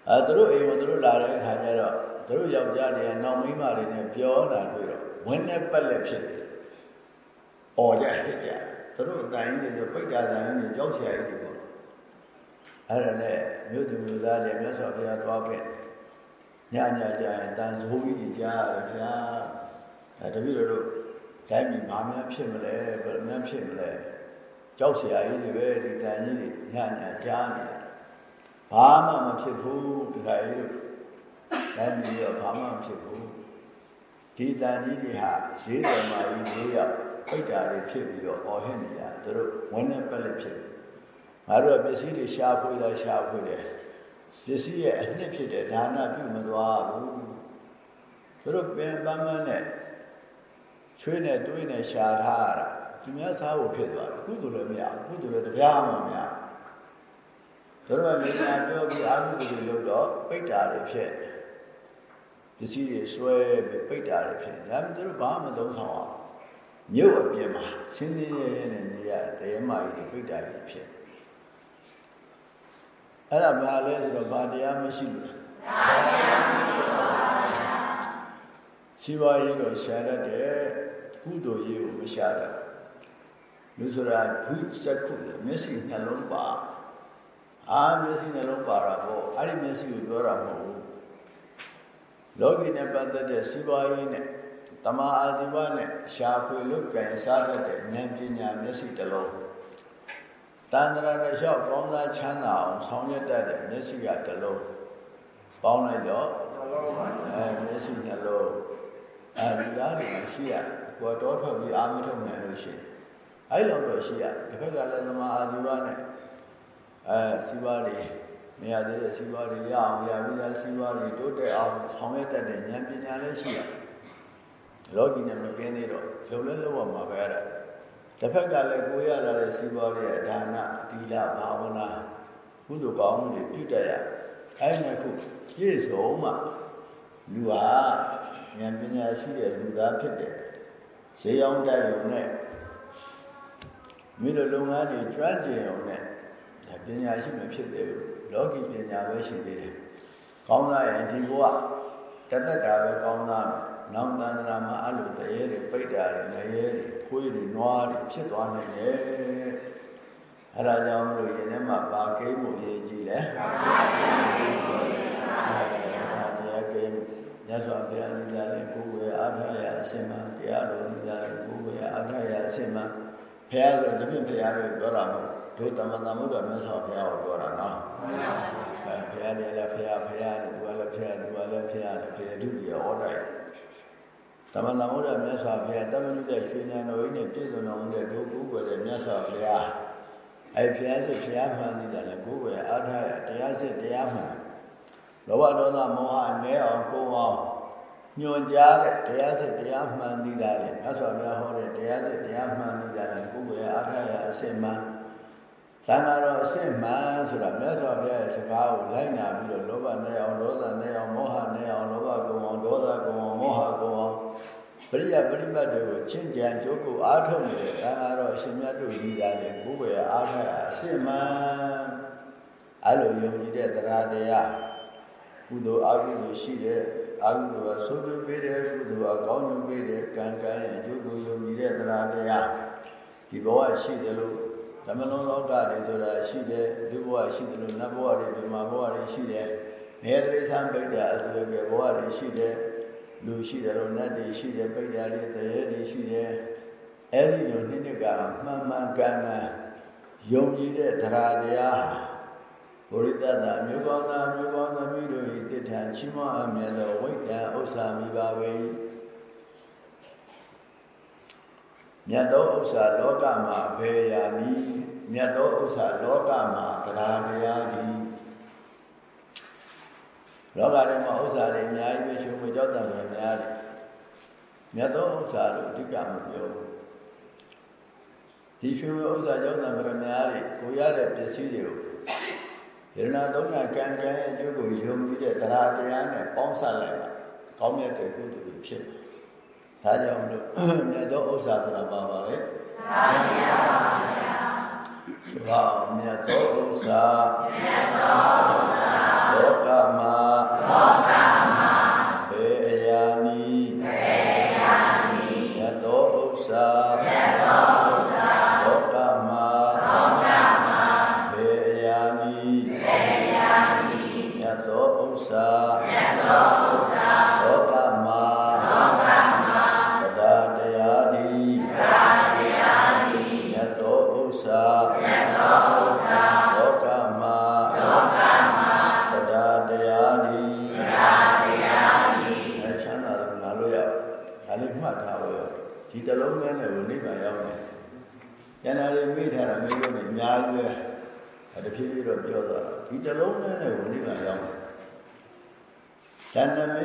အဲသူတို့အိမ်မှာသူတို့လာတဲ့အခါကျတော့သူတို့ယောက်ျားတွေကနောက်မိန်းမတွေနဲ့ပြောတာတွေ့တော့ဝင်းနဲ့ပက်လက်ဖြစ်တယ်။អော်ကြဟစ်ကြသူတို့အတိုင်းတွေပိဋ္ဌာရီတွေကြောက်စရာတွေ အဲ့ဒါနဲ့မြို့သူမြို့သားတွေမြတ်စွာဘုရားသွားခဲ့ညညကြရင်တန်ဆိုးကြီးကြီးကြားရတယ်ဗျာ။ဒါတပည့်တော်တို့တိုင်းပြည်ဘာများဖြစ်မလဲဘယ်များဖြစ်မလဲကြောက်เสียကြီးတွေပဲဒီတန်ကြီးတွေညညကြားနေဘာမှမဖြစ်ဘူးဒီခါကြီးတို့တိုင်းပြည်တော့ဘာမှမဖြစ်ဘူးဒီတန်ကြီးတွေဟာဈေးတော်မှာကြီးလေးရောက်ပိတ်တာတွေဖြစ်ပြီးတော့အော်ဟစ်နေရသူတို့ဝန်းနဲ့ပက်လက်ဖြစ် ငါတို့ကပစ္စည်းတွေရှားဖွေးတာရှားဖွေးတယ်ပစ္စည်းရဲ့အနှစ်ဖြစ်တဲ့ဒါနပြုမသွားဘူးသူတို့ပင်ပန်းပန်းနဲ့ချွေးနဲ့တွေးနဲ့ရှားထားရတာသူများစားဖို့ဖြစ်သွားတယ်ကုသိုလ်လည်းမရဘူးကုသိုလ်လည်းတရားမှမရဘူးတို့ကမိညာပြောပြီးအာဟုတွေလို့တော့ပိတ်တာတွေဖြစ်ပစ္စည်းတွေဆွဲပြီးပိတ်တာတွေဖြစ်ဒါပေမဲ့တို့ဘာမှမသုံးဆောင်အောင်မြို့အပြင်မှာဆင်းရဲရဲနဲ့နေရတရားမှကြီးပိတ်တာကြီးဖြစ် အဲ့ဒါဘာလဲဆိုတော့ဘာတရားမရှိဘူးတရားမရှိပါဘူးရှိပါရေးတော့ရှာရတဲ့ကုသိုလ်ရေးကိုမရှာတတ်လူဆိုတာဒုစက္ခုမျက်စိနှလုံးပါအာမျက်စိနှလုံးပါတာပေါ့အဲ့ဒီမျက်စိကိုပြောတာမဟုတ်ဘူးလောကီနဲ့ပတ်သက်တဲ့စီးပွားရေးနဲ့တမာအာဒီဝနဲ့ရှားဖွေလို့ကြံစားတတ်တဲ့ဉာဏ်ပညာမျက်စိတစ်လုံး သန္တရာတစ်လျှောက်ကောင်းစားချမ်းသာအောင်ဆောင်ရွက်တတ်တဲ့မျက်စိကတစ်လုံးပေါင်းလိုက်တော့အဲမျက်စိနှလုံးအဲဒီသားတွေရှိရကိုတော်ထွက်ပြီးအာမထုတ်နိုင်လို့ရှိရင်အဲ့လောက်တော့ရှိရတစ်ဖက်ကလည်းသမာအာဇီဝနဲ့အဲစီးပွားတွေမရသေးတဲ့စီးပွားတွေရအောင်ရပြီးသားစီးပွားတွေတိုးတက်အောင်ဆောင်ရွက်တတ်တဲ့ဉာဏ်ပညာလည်းရှိရလောကီနဲ့မကင်းသေးတော့လုံလဲလောက်မှာပဲအဲ့ဒါ တစ်ဖက်ကလည်းကိုရလာတဲ့စီးပွားတွေရဲ့ဒါနသီလဘာဝနာကုသိုလ်ကောင်းမှုတွေပြုတတ်ရအဲ့ဒီခုပြည့်စုံမှလူဟာဉာဏ်ပညာရှိတဲ့လူသားဖြစ်တယ်ဈေးရောက်တိုက်ရုံနဲ့မိတို့လုပ်ငန်းတွေကျွမ်းကျင်အောင်နဲ့ပညာရှိမဖြစ်သေးဘူးလောကီပညာပဲရှိသေးတယ်ကောင်းသားရင်ဒီဘဝတသက်တာပဲကောင်းသားမယ် နောက်တန်ត្រာမှာအဲ့လိုတရေတွေပိတ်တာတွေငရဲတွေခွေးတွေနွားတွေဖြစ်သွားနိုင်တယ်အဲ့ဒါကြောင့်မလို့ယနေ့မှဘာကိန်းမှုရေးကြည့်လဲတရားကိန်းမြတ်စွာဘုရားနိလာလည်းကိုယ်ဝေအားထားရအရှင်မတရားတော်နိလာလည်းကိုယ်ဝေအားထားရအရှင်မဘုရားဆိုတပြည့်ဘုရားတွေပြောတာမဟုတ်တို့တမန်တော်မုဒ္ဒမြတ်စွာဘုရားကိုပြောတာနော်အဲဘုရားတွေလည်းဘုရားဘုရားနဲ့သူကလည်းဘုရားသူကလည်းဘုရားနဲ့ဘုရားဒုတိယဟောတိုက် တမန်တော်မုဒ္ဒမြတ်စွာဘုရားတမန်တော်တဲ့ရွှေဉာဏ်တော်ကြီးနဲ့ပြည့်စုံတော်မူတဲ့ဒုက္ခဝယ်တဲ့မြတ်စွာဘုရားအဲဘုရားစစ်ဘုရားမှန်နေတာလည်းကိုယ်ဝယ်အားထားရတရားစစ်တရားမှန်လောဘဒေါသမောဟနဲအောင်ကိုယ်အောင်ညွန်ကြားတဲ့တရားစစ်တရားမှန်နေတာလေမြတ်စွာဘုရားဟောတဲ့တရားစစ်တရားမှန်နေတာလေကိုယ်ဝယ်အားထားရအစစ်မှန် သံဃာတော်အစစ်မှန်ဆိုတာမြတ်စွာဘုရားရဲ့စကားကိုလိုက်နာပြီးတော့လောဘနဲ့အောင်ဒေါသနဲ့အောင်မောဟနဲ့အောင်လောဘကုံအောင်ဒေါသကုံအောင်မောဟကုံအောင်ပရိယပရိပတ်တွေကိုချင်းကြံကြိုးကိုအားထုတ်နေတဲ့သံဃာတော်အရှင်မြတ်တို့ဒီကြတဲ့ကိုယ်ဝယ်အားထားရအစစ်မှန်အဲ့လိုယုံကြည်တဲ့တရားတရားကုသိုလ်အကုသိုလ်ရှိတဲ့အာဟုတော်ဆိုးကျိုးပေးတယ်ကုသိုလ်အကောင်းကျိုးပေးတယ်ကံကံရဲ့အကျိုးကိုယုံကြည်တဲ့တရားတရားဒီဘဝရှိတယ်လို့ ဓမ္မလုံးလောကတွေဆိုတာရှိတယ်ဒီဘဝရှိတယ်လို့နတ်ဘဝတွေဗမာဘဝတွေရှိတယ်နေတိသံပိဋ္ဌာအသွေကဘဝတွေရှိတယ်လူရှိတယ်လို့နတ်တွေရှိတယ်ပိဋ္ဌာတွေတရေတွေရှိတယ်အဲ့ဒီလိုနှစ်နှစ်ကမှန်မှန်ကန်ကန်ယုံကြည်တဲ့တရားတရားဟာဘုရိတတအမျိုးကောင်းသားမျိုးကောင်းသမီးတို့၏တည်ထံချီးမွမ်းအမြဲသောဝိတ္တံဥစ္စာမိပါပေ မြတ်သောဥစ္စာလောကမှာဘေရာနီမြတ်သောဥစ္စာလောကမှာတရားတရားသည်လောကထဲမှာဥစ္စာတွေအများကြီးပဲရှင်မကြောက်တယ်ပဲများတယ်မြတ်သောဥစ္စာလို့အဓိကမပြောဘူးဒီရှင်ဥစ္စာကြောက်တယ်ပဲများတယ်ကိုရတဲ့ပစ္စည်းတွေကိုယရနာသုံးနာကံကံရဲ့အကျိုးကိုယုံကြည်တဲ့တရားတရားနဲ့ပေါင်းစပ်လိုက်ပါကောင်းမြတ်တဲ့ကုသိုလ်တွေဖြစ် ဒါကြောင့်လို့မြတ်သောဥစ္စာဆိုတာပါပါလေသာမြတ်ပါဗျာသာမြတ်သောဥစ္စာမြတ်သောဥစ္စာလောကမှာလောက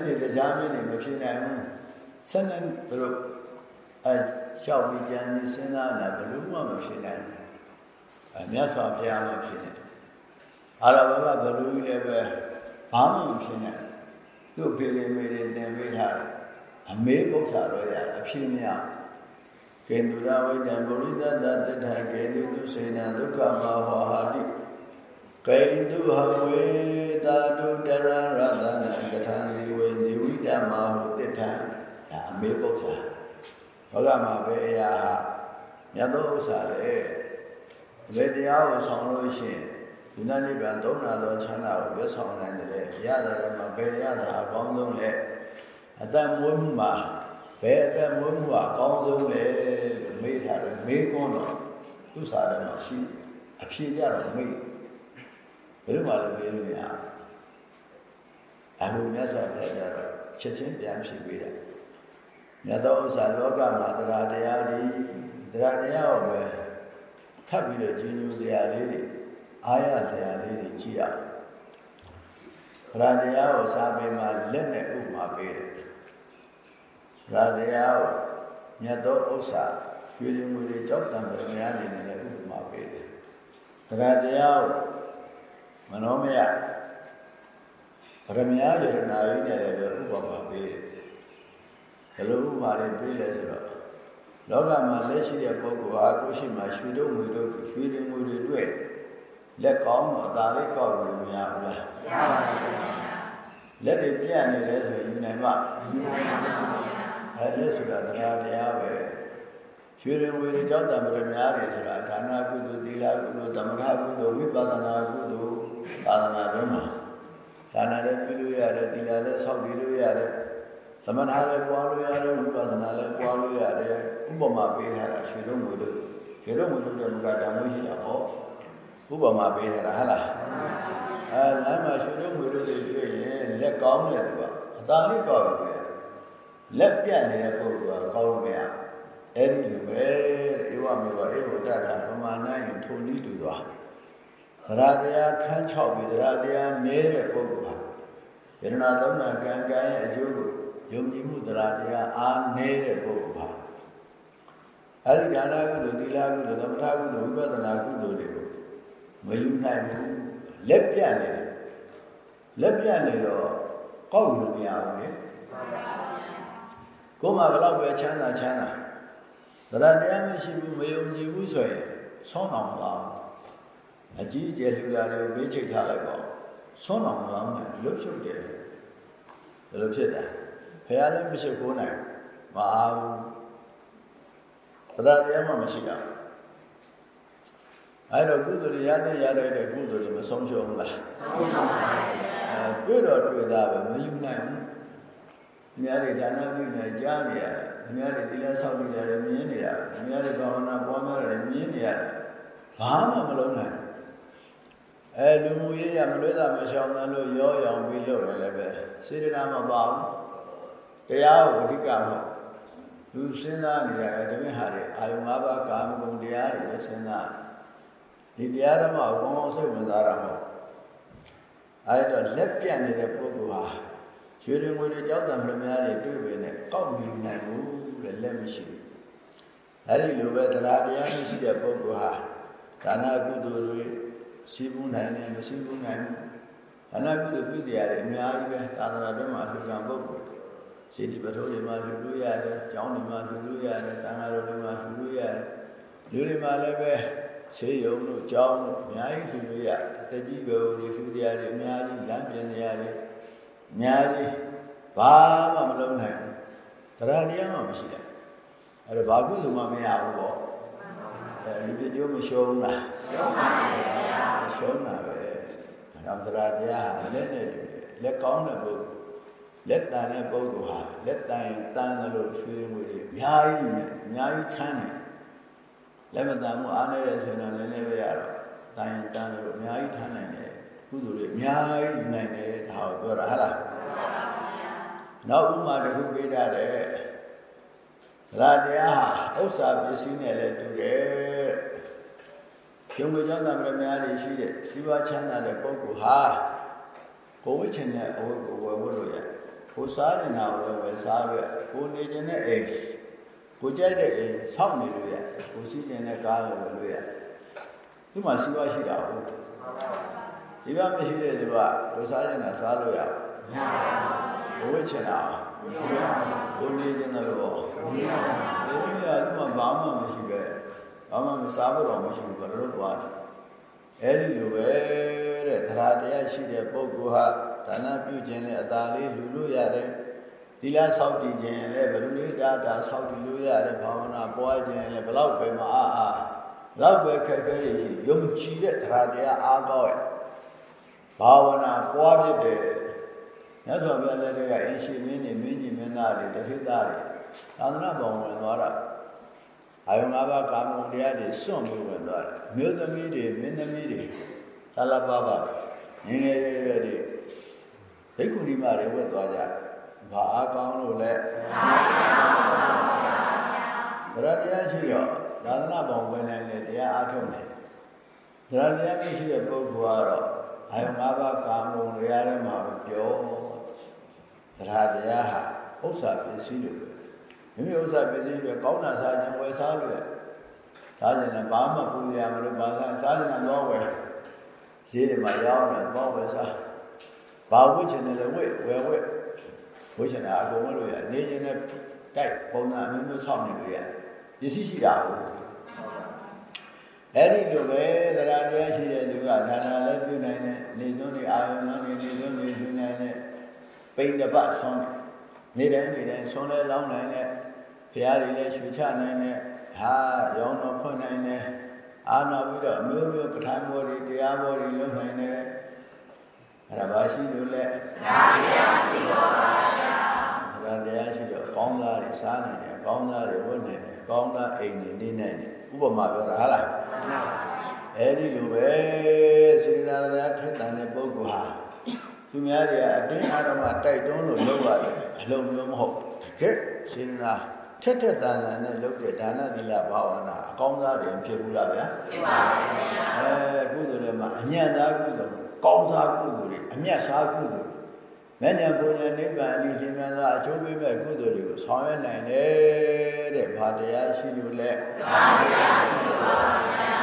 တွေတရားမင်းတွေမဖြစ်နိုင်ဘူးဆက်နေတို့အဲလျှောက်ပြီးကြံနေစဉ်းစားနေတာဘယ်လို့မှမဖြစ်နိုင်ဘူးအဲမြတ်စွာဘုရားမှဖြစ်တယ်အာရဘကဘယ်လိုကြီးလဲပဲဘာမှမဖြစ်နိုင်သူ့ဖေရမေတွေသင်ပေးထားတယ်အမေပု္ပ္ပာတော့ရအဖြစ်မရကေန္ဒုရဝိတံဗုရိတတတထကေတုတုစေနဒုက္ခမဟောဟာတိကေတုဟဝေ တာတုတရရတနာကထာဇီဝေဇီဝိတမဟုတိထံဒါအမေပု္ပ္ပာဘောကမှာပဲအရာဟာမြတ်သောဥစ္စာလေအဘယ်တရားကိုဆောင်လို့ရှိရင်ဒီနနိဗ္ဗာန်သုံးနာသောချမ်းသာကိုရွတ်ဆောင်နိုင်တယ်ရတာလည်းမဘယ်ရတာအကောင်းဆုံးလဲအသက်မွေးမှုမှာဘယ်အသက်မွေးမှုကအကောင်းဆုံးလဲလို့မေးထားတယ်မေးခွန်းတော့သူစာထဲမှာရှိအဖြေကြတော့မေးဘယ်လိုမှလည်းမေးလို့မရ အခုမြတ်စွာဘုရားကြတော့ချက်ချင်းပြန်ဖြေပေးတယ်မြတ်သောဥစ္စာလောကမှာတရားတရားဒီတရားတရားကိုပဲထပ်ပြီးတော့ကြီးညိုစရာလေးတွေအားရစရာလေးတွေကြည့်ရအောင်ဗရာတရားကိုစာပေမှာလက်နဲ့ဥပမာပေးတယ်ဗရာတရားကိုမြတ်သောဥစ္စာရွှေလင်ငွေတွေကြောက်တံပရမယာနေနဲ့လည်းဥပမာပေးတယ်ဗရာတရားကိုမနောမယပ ရမယာယရနာကြီးနဲ့လည်းဥပမာပေးတယ်ဘယ်လိုဥပမာလေးပေးလဲဆိုတော့လောကမှာလက်ရှိတဲ့ပုဂ္ဂိုလ်ဟာကိုရှိမှရွှေတို့ငွေတို့ရွှေတွေငွေတွေတွေ့လက်ကောင်းတော့အသာလေးကောက်လို့မရဘူးလားမရပါဘူးလက်တွေပြတ်နေလဲဆိုရင်ယူနိုင်မှာယူနိုင်ပါဘူးအဲလက်ဆိုတာတရားတရားပဲရွှေတွေငွေတွေကြောက်တာမရများတယ်ဆိုတာဒါနကုသိုလ်သီလကုသိုလ်သမထကုသိုလ်ဝိပဿနာကုသိုလ်သာသနာ့ဘက်မှာ ဒါနလည်းပြုလို့ရတယ်သီလလည်းဆောက်တည်လို့ရတယ်သမထလည်းပွားလို့ရတယ်ဝိပဿနာလည်းပွားလို့ရတယ်ဥပမာပေးထားတာရွှေတို့ငွေတို့ရွှေတို့ငွေတို့တဲ့မူကတမိုးရှိတာဟောဥပမာပေးထားတာဟုတ်လားအဲလမ်းမှာရွှေတို့ငွေတို့တွေတွေ့ရင်လက်ကောင်းတဲ့သူကအသာလေးကောက်ပဲလက်ပြတ်နေတဲ့ပုဂ္ဂိုလ်ကကောင်းမရအဲ့ဒီလိုပဲဧဝမေဝဧဝတတာပမာဏယထုံဤတူသွား သရတရားခန်း၆ပြီးသရတရားနေတဲ့ပုဂ္ဂိုလ်ဟာယရဏသုံးနာကံကံရဲ့အကျိုးကိုယုံကြည်မှုတရားတရားအားနေတဲ့ပုဂ္ဂိုလ်ပါအဲဒီဒါနကုသိုလ်သီလကုသိုလ်သမထကုသိုလ်ဝိပဿနာကုသိုလ်တွေကိုမယူနိုင်ဘူးလက်ပြတ်နေတယ်လက်ပြတ်နေတော့ကောက်လို့မရဘူးလေကိုယ်မှာဘယ်တော့ပဲချမ်းသာချမ်းသာတရားတရားမရှိဘူးမယုံကြည်ဘူးဆိုရင်ဆုံးအောင်မလား အကြီးအကျယ်လူလာတွေကိုဘေးချိတ်ထားလိုက်ပါဆုံးအောင်မလားလွတ်ရှုပ်တယ်ဘယ်လိုဖြစ်တာဖះလည်းမရှိခိုးနိုင်မအားဘူးတရားတရားမှမရှိတာအဲ့တော့ကုသိုလ်ရတဲ့ရတဲ့ကုသိုလ်တွေမဆုံးရှုံးလားဆုံးရှုံးပါဘူးအဲတွေ့တော့တွေ့တာပဲမယူနိုင်ဘူးအများတွေဒါနပြုနေကြားနေရတယ်အများတွေသီလဆောက်နေရတယ်မြင်နေတာအများတွေဘာဝနာပွားများတယ်မြင်နေရတယ်ဘာမှမလုံးနိုင် အဲလူမှုရေးရမလွဲတာမရှောင်သလို့ရောရောင်ပြီးလို့ရလည်းပဲစေတနာမပါဘူးတရားကိုအဓိကမဟုတ်သူစဉ်းစားနေရတယ်တမင်ဟာတွေအာယုံ၅ပါးကာမဂုဏ်တရားတွေစဉ်းစားဒီတရားဓမ္မကိုကောင်းအောင်စိတ်ဝင်စားတာမဟုတ်အဲဒါလက်ပြတ်နေတဲ့ပုဂ္ဂိုလ်ဟာရွှေတွေငွေတွေကြောက်တံမလို့များတွေတွေ့ပေနဲ့ကောက်မိနိုင်ဘူးလေလက်မရှိဘူးအဲဒီလိုပဲတရားတရားမရှိတဲ့ပုဂ္ဂိုလ်ဟာဒါနကုသိုလ်တွေ ရှိဘူးနိုင်တယ်မရှိဘူးနိုင်ဘူးဒါနကုသိုလ်ပြုတရားတွေအများကြီးပဲသာသနာ့ဘက်မှာအလှူခံပုဂ္ဂိုလ်စေတီပထိုးတွေမှာလူလို့ရတယ်ကျောင်းတွေမှာလူလို့ရတယ်တန်ခါတော်တွေမှာလူလို့ရတယ်လူတွေမှာလည်းပဲဆေးရုံတို့ကျောင်းတို့အများကြီးလူလို့ရတကြီးပဲတွေလူတရားတွေအများကြီးလမ်းပြင်တရားတွေအများကြီးဘာမှမလုံးနိုင်ဘူးတရားတရားမှမရှိတယ်အဲ့တော့ဘာကုသိုလ်မှမရဘူးပေါ့အဲ လူပြကျိုးမရှုံးလားရှုံးပါဘူးဗျာရှုံးတာပဲအဲတော့တရားတရားဟာလက်နဲ့တူတယ်လက်ကောင်းတဲ့ပုဂ္ဂိုလ်လက်တန်တဲ့ပုဂ္ဂိုလ်ဟာလက်တန်ရင်တန်တယ်လို့ရွှေငွေတွေအများကြီးနဲ့အများကြီးချမ်းတယ်လက်မတန်မှုအားနေတဲ့ဆိုရင်လည်းလည်းပဲရတော့တန်ရင်တန်တယ်လို့အများကြီးထမ်းနိုင်တယ်ကုသိုလ်တွေအများကြီးနိုင်တယ်ဒါကိုပြောတာဟုတ်လားနောက်ဥမာတစ်ခုပေးထားတယ် ရာတရားဟာဥစ္စာပစ္စည်းနဲ့လည်းတူတယ်ယုံကြည်ကြောင့်သမရများတွေရှိတဲ့စီးပွားချမ်းသာတဲ့ပုဂ္ဂိုလ်ဟာကိုဝိချင်တဲ့အဝတ်ကိုဝယ်ဖို့လို့ရတယ်ကိုစားနေတာကိုလည်းဝယ်စားရကိုနေကျင်တဲ့အိမ်ကိုကြိုက်တဲ့အိမ်စောင့်နေလို့ရကိုစီးကျင်တဲ့ကားလည်းဝယ်လို့ရဒီမှာစီးပွားရှိတာဟုတ်ဒီကမရှိတဲ့ဒီကကိုစားကျင်တာစားလို့ရမရဘူးဘဝချင်တာကိုနေကျင်တယ် လို့ဒီကဒီမှာဘာမှမရှိပဲဘာမှမစားဖို့တော့မရှိဘူးဘယ်လိုလုပ်သွားတယ်အဲ့ဒီလိုပဲတဲ့တရားတရားရှိတဲ့ပုဂ္ဂိုလ်ဟာဒါနပြုခြင်းနဲ့အသာလေးလူလို့ရတယ်သီလဆောက်တည်ခြင်းလည်းဘယ်လိုလေးတာတာဆောက်တည်လို့ရတယ်ဘာဝနာပွားခြင်းလည်းဘလောက်ပဲမအားအားလောက်ပဲခက်ခဲရရှိယုံကြည်တဲ့တရားတရားအားကောင်းရဲ့ဘာဝနာပွားဖြစ်တယ်မြတ်စွာဘုရားလက်ထက်ကအင်းရှိမင်းနေမင်းကြီးမင်းသားတွေတထေသားတွေ သာသနာ့ဘောင်ဝင်သွားတာအာယုံ၅ပါးကာမဂုဏ်တရားတွေစွန့်ပြီးဝင်သွားတယ်မြို့သမီးတွေမင်းသမီးတွေသလပပငငယ်ရွယ်ရွယ်တွေဘိက္ခုနီမတွေဝတ်သွားကြဘာအားကောင်းလို့လဲဗရတရားရှိတော့သာသနာပေါင်းဝင်နိုင်တဲ့တရားအားထုတ်နေတရားတရားမရှိတဲ့ပုဂ္ဂိုလ်ကတော့အာယုံ၅ပါးကာမုံတွေရတဲ့မှာပြောတရားတရားဟာဥစ္စာပစ္စည်းတွေပဲ မိမိဥစ္စာပစ္စည်းတွေကောင်းတာစားခြင်းဝယ်စားလို့ရစားခြင်းနဲ့ဘာမှပူရမလို့ဘာသာစားခြင်းနဲ့တော့ဝယ်ဈေးတွေမှာရောက်တယ်တော့ဝယ်စားဘာဝိချင်တယ်လဲဝယ်ဝယ်ဝယ်ဝိချင်တာအကုန်ဝယ်လို့ရနေခြင်းနဲ့တိုက်ပုံစံအမျိုးမျိုးဆောက်နေလို့ရပစ္စည်းရှိတာဟုတ်အဲ့ဒီလိုပဲတရားတရားရှိတဲ့သူကဒါနာလည်းပြုနိုင်တယ်နေစွန်းတွေအာယုံနဲ့နေစွန်းတွေပြုနိုင်တယ်ပိဋကပတ်ဆွမ်းနေတိုင်းနေတိုင်းဆွမ်းလဲလောင်းနိုင်တယ်ဘု ရားတွေလည်းရွှေချနိုင်တယ်ဟာရောင်းတော့ဖွင့်နိုင်တယ်အာနာပြီးတော့အမျိုးမျိုးပဋ္ဌာန်းဘောတွေတရားဘောတွေလုပ်နိုင်တယ်အဲ့ဒါပါရှိလို့လဲတရားရှိတော့ပါဗျာတရားရှိတော့ကောင်းသားတွေစားနိုင်တယ်ကောင်းသားတွေဝတ်နိုင်တယ်ကောင်းသားအိမ်တွေနေနိုင်တယ်ဥပမာပြောတာဟာလားအဲ့ဒီလိုပဲစေရနာတရားထက်တန်တဲ့ပုဂ္ဂိုလ်ဟာသူများတွေကအတင်းအဓမ္မတိုက်တွန်းလို့လုပ်ရတယ်အလုံးမျိုးမဟုတ်တကယ်စေရနာ ထက်ထက်တန်တန်နဲ့လုပ်တဲ့ဒါနသီလဘာဝနာအကောင်းသားတွေဖြစ်ဘူးလားဗျာဖြစ်ပါဘူးဗျာအဲကုသိုလ်တွေမှာအညံ့သားကုသိုလ်ကောင်းစားကုသိုလ်တွေအမျက်စားကုသိုလ်မဉ္ဇဉ်ပုံညာနိဗ္ဗာန်အတိရှင်မြန်သောအကျိုးပေးမဲ့ကုသိုလ်တွေကိုဆောင်ရွက်နိုင်တယ်တဲ့ဘာတရားရှိလို့လဲဘာတရားရှိလို့ပါဗျာ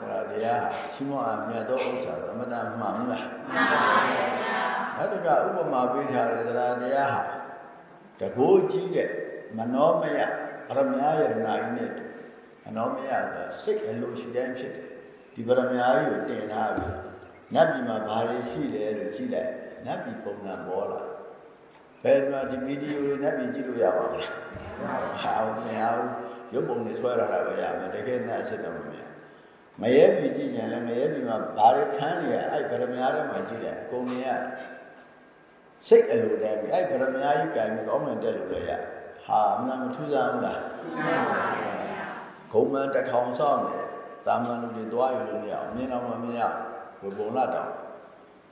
ဒါတရားရှိမအမြတ်သောဥစ္စာသမဏမှန်လားမှန်ပါဗျာအဲ့ဒါကဥပမာပေးထားတဲ့တရားတရားဟာတကိုးကြီးတဲ့ မနောမယပရမယယရနာဤနဲ့မနောမယကစိတ်အလိုရှိတိုင်းဖြစ်တယ်ဒီပရမယကြီးကိုတင်ထားပြီနတ်ပြည်မှာဘာတွေရှိလဲလို့ကြည့်လိုက်နတ်ပြည်ပုံစံပေါ်လာဘယ်မှာဒီဗီဒီယိုတွေနတ်ပြည်ကြည့်လို့ရပါ့မလားဟာမရဘူးရုပ်ပုံတွေဆွဲလာတာပဲရမယ်တကယ်နတ်အစ်တော်မမြင်မရဲပြည်ကြည့်ကြရင်လည်းမရဲပြည်မှာဘာတွေခန်းနေရအဲ့ဗရမယာထဲမှာကြည့်တယ်အကုန်မြင်ရစိတ်အလိုတည်းပြီအဲ့ဗရမယာကြီးကံပြီးကောင်းမှန်တက်လို့လည်းရ ဟာမနာမထူးဆန်းဘူးလားထူးဆန်းပါဗျာဂုံမန်တထောင်ဆောင်တယ်တာမန်လူတွေသွားယူလို့မရအောင်မြင်တော့မှမရဘူးဘုံလာတော့